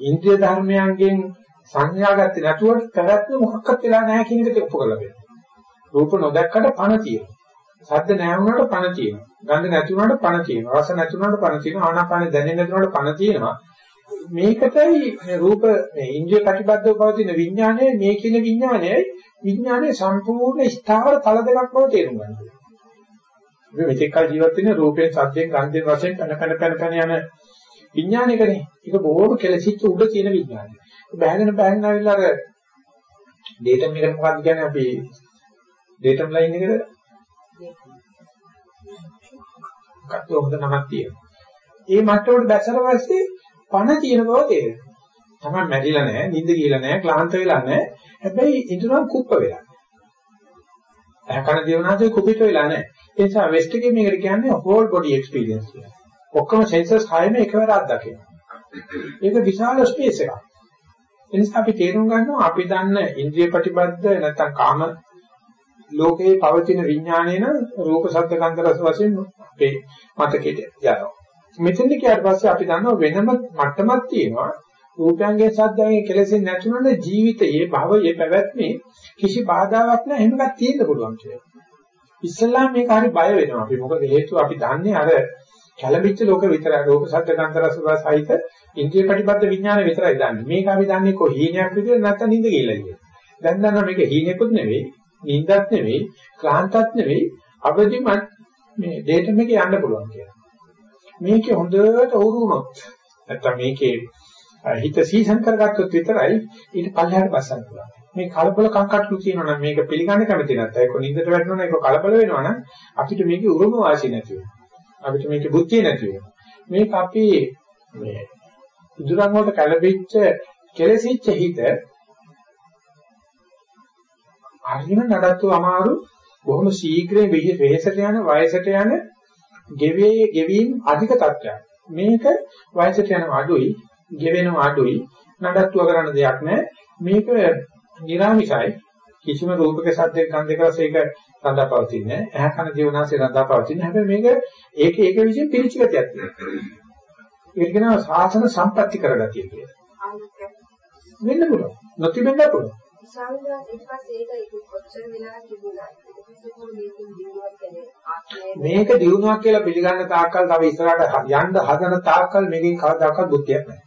ඉන්ද්‍රිය ධර්මයන්ගෙන් සංඥා ගත්තේ නැතුව පැවැත්ම මොකක්වත් වෙලා නැහැ කියන එකට ඔප්පු කරලා දෙනවා. රූප නොදැක්කට පණ තියෙනවා. ශබ්ද නැහැ වුණාට පණ තියෙනවා. ගන්ධ නැති වුණාට පණ තියෙනවා. රස නැති වුණාට පණ තියෙනවා. ආනාපාන දැනෙන්නේ නැති වුණාට පණ තියෙනවා. මේකටයි මේ රූප මේ ඉන්ද්‍රිය ප්‍රතිබද්ධව පවතින විඥානය මේ කියන විඥානයයි විඥානයේ සම්පූර්ණ ස්ථාවර තල දෙකක් බව තේරුම් ගන්න ඕනේ. මේ මෙතෙක් කල ජීවත් වෙන රූපයෙන්, සද්දයෙන්, ගන්ධයෙන් වශයෙන් පැන පැන පැන පැන යන විඥානයකනේ. ඒක බොහොම කෙලසිච්ච උඩ තියෙන විඥානය. බෑගෙන බෑගෙන ආවිල්ලා අර ඩේටම් එකට මොකක්ද කියන්නේ අපි ඩේටම් ලයින් එකට මොකක්ද හොඳ නමක් තියෙනවා. ඒ මට්ටමට දැසර පස්සේ පණ තියෙන බව තේරෙනවා. තමයි මැරිලා නැහැ, නිින්ද ගිහලා නැහැ, ක්ලාන්ත වෙලා නැහැ. හැබැයි ඉදurang කුප්ප වෙලා. ඇකන දිවනාසේ කුපිත වෙලා නැහැ. ඒ නිසා වෙස්ට් එකේ මේකට කියන්නේ whole body experience කියලා. ඔක්කොම සෙන්සර්ස් හයෙම එකවර අත්දකිනවා. ඒක විශාල ස්පේස් එකක්. ඒ නිසා අපි තේරුම් ගන්නවා අපි දන්න ඉන්ද්‍රිය ප්‍රතිබද්ධ නැත්නම් කාම ලෝකේ පවතින විඥානේන රූප ශබ්ද ගන්ධ රස වශයෙන් අපේ මතකෙට යනවා. මෙතෙන්ද කියාට පස්සේ අපි දන්නවා වෙනම මට්ටමක් තියෙනවා. රූපයන්ගේ ශබ්දයෙන් කෙලෙසින් නැතුනොත් ජීවිතයේ භවයේ පැවැත්මේ කිසි බාධාවක් නැහැ එහෙම එකක් තියෙන්න පුළුවන් කියලා. ඉස්සල්ලාම මේක හරි බය වෙනවා අපි මොකද හේතුව අපි දන්නේ අර කැළඹිච්ච ලෝක විතරයි රූප ශබ්ද ගන්ධ රස සහිත ඉන්ද්‍රිය ප්‍රතිබද්ධ විඥාන විතරයි දන්නේ. මේක අපි දන්නේ කො හීනයක් විදිහට නැත්නම් නිින්ද කියලා කියන. දැන් දන්නවා මේක හීනෙකුත් නෙවෙයි, නිින්දත් නෙවෙයි, ක්ලාන්තත් නෙවෙයි, අවදිමත් මේ ඩේටම් එකේ යන්න පුළුවන් කියලා. මේකේ හොඳට උරු වුණොත් නැත්නම් මේකේ හිත සීසන් කරගත්තොත් විතරයි ඊට පල්ලෙහාට බස්සන්න පුළුවන්. මේ කලබල කංකට්ටු කියනවා නම් මේක පිළිගන්න කැමති නැත්නම් ඒක නින්දට වැටෙනවා නම් ඒක කලබල වෙනවා නම් අපිට මේකේ උරුම වාසිය නැති වෙනවා. අපිට මේකේ බුද්ධිය නැති වෙනවා. මේක අපි මේ ඉදුරන් වලට කැළඹිච්ච කෙලසිච්ච හිත හරිම නඩත්තු අමාරු බොහොම ශීඝ්‍රයෙන් වෙහෙසට යන වයසට යන ගෙවේ ගෙවීම් අධික තත්ත්වයක්. මේක වයසට යන අඩුයි, ගෙවෙනව අඩුයි, නඩත්තුව කරන්න දෙයක් නැහැ. මේක නිර්ාමිසයි කිසිම රූපක සද්දයක ගන්ධයක රස ඒක රඳා පවතින්නේ නැහැ. ඇහැ කන ජීවනාසේ රඳා පවතින්නේ. හැබැයි මේක ඒක ඒක විසින් පිළිචි ගතියක් තියෙනවා. ඒක කියනවා සාසන සම්පatti කරගතිය කියලා. වෙන්න පුළුවන්. නොතිබෙන්න පුළුවන්. සංඥා ඊට පස්සේ ඒක කොච්චර වෙලා තිබුණා. මේක දිනුවක් කියලා පිළිගන්න තාක්කල් තව ඉස්සරහට යන්න හදන තාක්කල් මේකෙන් කවදාකවත් බුද්ධියක් නැහැ.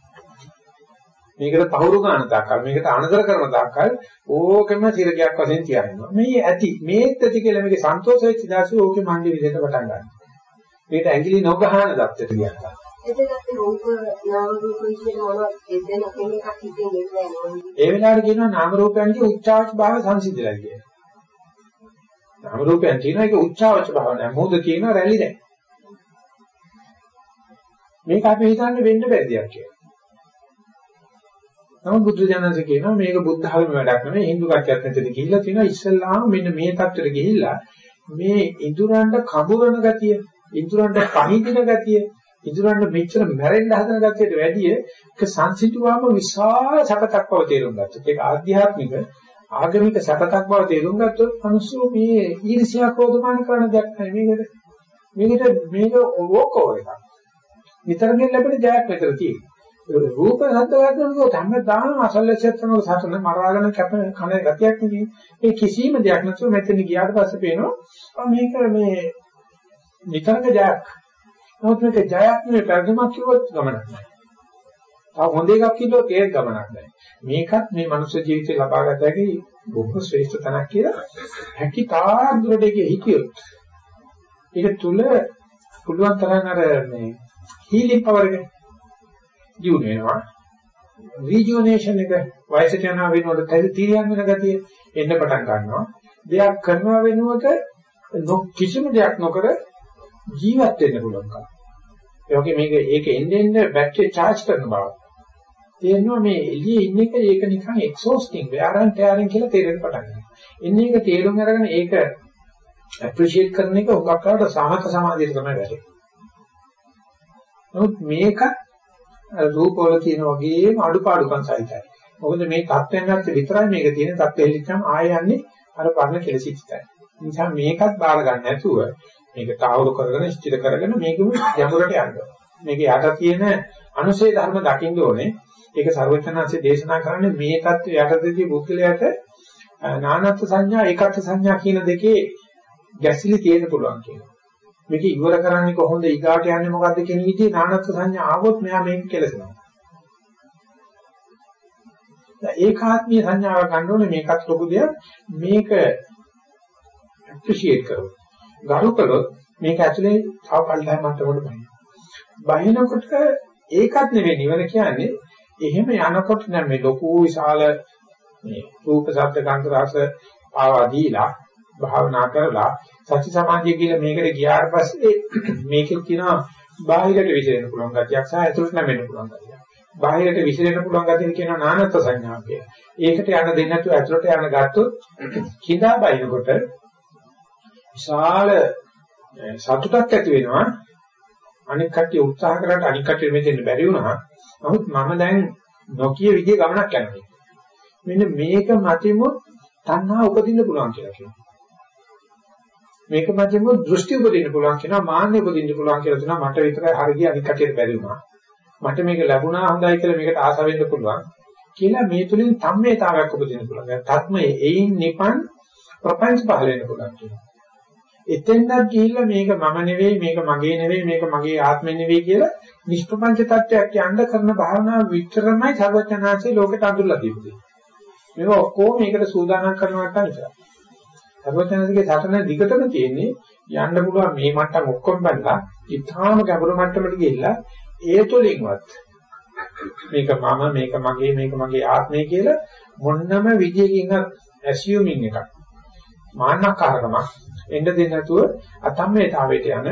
මේකට පහුරු ගන්න තාක්කල් මේකට අනදර කරන තාක්කල් ඕකෙම සිරගයක් වශයෙන් තියාගෙනවා. මේ ඇති මේත් ඇති කියලා මේකේ සන්තෝෂ වෙච්ච දාසේ ඕකේ මණ්ඩි විදිහට පටන් ගන්නවා. මේකට ඇඟිලි නොගහන දත්තට ගියා. එතකොට රූප නාම රූප විශ්ලේෂණ මොනවද එදෙන කෙනෙක් එන්නේ නැහැ. ඒ වෙලාවට කියනවා නාම රූපයන්ගේ උච්චාවච භාව සංසිද්ධිලා කියලා. නාම රූපයන් තියෙනවා ඒක උච්චාවච භාව නෑ. මොහොත කියනවා රැලි නෑ. මේක අපි හිතන්නේ වෙන්න බැරි දෙයක් කියලා. නමුත් බුදු දනන්සේ කියනවා මේක බුද්ධ ධර්ම වැඩක් නෙමෙයි Hindu කච්චත් මෙතන ගිහිල්ලා තියෙනවා. ඉස්සල්ලාම මෙන්න මේ தත්තර ගිහිල්ලා මේ ඉඳුරන්ට කඹරන ගතිය, ඉඳුරන්ට පහිදින ගතිය, ඉදurන්න මෙච්චර මැරෙන්න හදන ගැතියට වැඩිය ඒක සංසිතුවාම විශාල සපතක් බව තේරුම් ගත්තොත් ඒක ආධ්‍යාත්මික ආගමික සපතක් බව තේරුම් ගත්තොත් මිනිස්සු මේ ඊර්ෂ්‍යා ක්‍රෝධමාන කරන දෙයක් නෙවෙයි මේකට. මේකට මේක ඕකෝ එකක් විතරකින් ලැබෙන ජයක් විතර තියෙනවා. රූප හද්ද ගන්නකොට හැමදාම අසල්ලෙච්චතන සතන මරාගෙන කැප කන ගතියක් නෙවෙයි මේ කිසිම දෙයක් නැතුව මෙතන ගියාට පස්සේ පේනවා මේක මේ විතරක ජයක් නමුත් මේක ජයක් නෙවෙයි පරිදමක් කිව්වොත් ගමනක් නැහැ. තව හොඳ එකක් කිව්වොත් ඒත් ගමනක් නැහැ. මේකත් මේ මනුෂ්‍ය ජීවිතේ ලබා ගත හැකි බොහෝ ශ්‍රේෂ්ඨ තනක් කියලා හැකි තාක් දුරට ඒක හිතියොත් ඒක තුල පුළුවන් තරම් අර මේ හීලින් පවර් එක දියුණු වෙනවා. රිජුවනේෂන් එක වයසට යනවා වෙනකොට තීරියන් වෙන ගතිය එන්න පටන් ගන්නවා. දෙයක් කරනවා වෙනුවට කිසිම දෙයක් නොකර ජීවත් වෙන්න පුළුවන්කම. ඒ වගේ මේක ඒක එන්නේ එන්නේ බැටරිය charge කරන බව. තේරෙනවා මේ එළියේ ඉන්න එක ඒක නිකන් exhausting, wear and tearing කියලා තේරෙන්න පටන් ගන්නවා. එන්නේ ඒක තේරුම් අරගෙන ඒක appreciate කරන එක උගක් කරලා සමත සමාධියට තමයි වැටෙන්නේ. නමුත් රූප වල තියෙන වගේම අඩුපාඩුකම් සහිතයි. මොකද මේ තත්ත්වයන් ඇත්ත විතරයි මේක තියෙන තත්ත්වෙලිච්චම ආය යන්නේ අර පරණ කෙලසිච්චයි. නිසා මේකත් බාර ගන්න නැතුව මේක තාවුරු කරගෙන ස්ථිර කරගෙන මේකම යමුරට යන්න මේක යට තියෙන අනුසේ ධර්ම දකින්න ඕනේ. ඒක ਸਰවඥාන්සේ දේශනා කරන්නේ මේ தত্ত্বය යටදී බුද්ධලයට නානත්ත් සංඥා ඒකත් සංඥා කියන දෙකේ ගැසිලි තියෙන්න පුළුවන් කියනවා. මේක ඉවර කරන්නේ කොහොමද ඊගාට යන්නේ මොකද්ද කියන විදිහේ නානත්ත් සංඥා ආවොත් මෙයා මේක කෙලසනවා. ඒකාත්මීය සංඥාව ගන්න ඕනේ මේකත් ලොකු දෙයක්. මේක ඇප්‍රීෂিয়েට් කරනවා. ගරු කළොත් මේක ඇතුලේ තව පල්ලෙහා මට්ටමකට බහින. බහිනකොට ඒකත් නෙවෙයි නිවන කියන්නේ එහෙම යනකොට නම් මේ ලොකු විශාල මේ රූප ශබ්ද ගන්ධ රස ආවා දීලා භාවනා කරලා සති සමාධිය කියලා මේකට ගියාට පස්සේ මේකෙන් කියනවා බාහිරට විසිරෙන්න පුළුවන් ගතියක් සහ ඇතුළට නැමෙන්න පුළුවන් ගතියක්. බාහිරට විසිරෙන්න පුළුවන් ගතිය කියනවා නානත්ත් සංඥා කියලා. ඒකට යන්න දෙන්නේ නැතුව ඇතුළට යන්න ගත්තොත් කිඳා බයිනකොට විශාල සතුටක් ඇති වෙනවා. අනික් කට්ටිය උත්සාහ කරලා අනික් කට්ටිය මෙතෙන් බැරි වුණා. නමුත් මම දැන් නොකිය විදිය ගමනක් යනවා. මෙන්න මේක මතිමුත් තණ්හා උපදින්න පුළුවන් කියලා කියනවා. මේක මතිමුත් දෘෂ්ටි උපදින්න පුළුවන් කියනවා මාන්න උපදින්න පුළුවන් කියලා කියනවා මට විතරයි හරිය අනික් කටියට බැරි වුණා. මට මේක ලැබුණා හොඳයි කියලා මේකට ආස වෙන්න පුළුවන් කියලා මේ තුලින් සම්මේතාවයක් උපදින්න පුළුවන්. දැන් තත්මයේ එයින් නිපන් ප්‍රපංච පහල වෙන්න පුළුවන් කියනවා. එතෙන්වත් ගිහිල්ලා මේක මම නෙවෙයි මේක මගේ නෙවෙයි මේක මගේ ආත්මෙ නෙවෙයි කියලා නිෂ්ප්‍රපංච තත්වයක් යන්න කරන භාවනාව විතරමයි සර්වඥාන්සේ ලෝකෙට අඳුරලා දීපුවේ. මේක ඔක්කොම මේකට සූදානම් කරනවට විතරයි. සර්වඥාන්සේගේ සටන දිගටම තියෙන්නේ යන්න පුළුවන් මේ මට්ටම් ඔක්කොම බැලලා ඊටාම ගැඹුරු මට්ටමට ගිහිල්ලා ඒ තුලින්වත් මේක මම මේක මගේ මේක මගේ ආත්මය කියලා මොන්නම විදියකින්වත් ඇසියුමින් එකක්. මාන්නකාරකමක් එන්න දෙන්නේ නැතුව අතම්මේතාවයට යන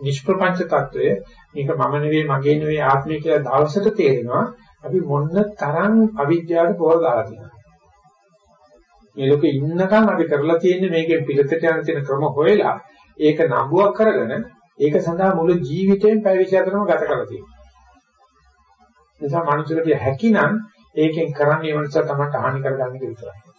නිෂ්ප්‍රපංච తত্ত্বය මේක මම නෙවෙයි මගේ නෙවෙයි ආත්මය කියලා දවසට තේරෙනවා. අපි මොන්න තරම් අවිද්‍යාවට පොර දාලා තියෙනවා මේ ලෝකේ ඉන්නකම් අපි කරලා තියෙන්නේ මේකෙන් පිටතට යන තියෙන ක්‍රම හොයලා ඒක නඹුවක් කරගෙන ඒක සඳහා මුළු ජීවිතේම පැය 24ම ගත කරලා තියෙනවා. නිසා මනුස්සයෙකුට හැකිනම් ඒකෙන් කරන්නේ වෙනස තමයි හානි කරගන්න එක විතරයි.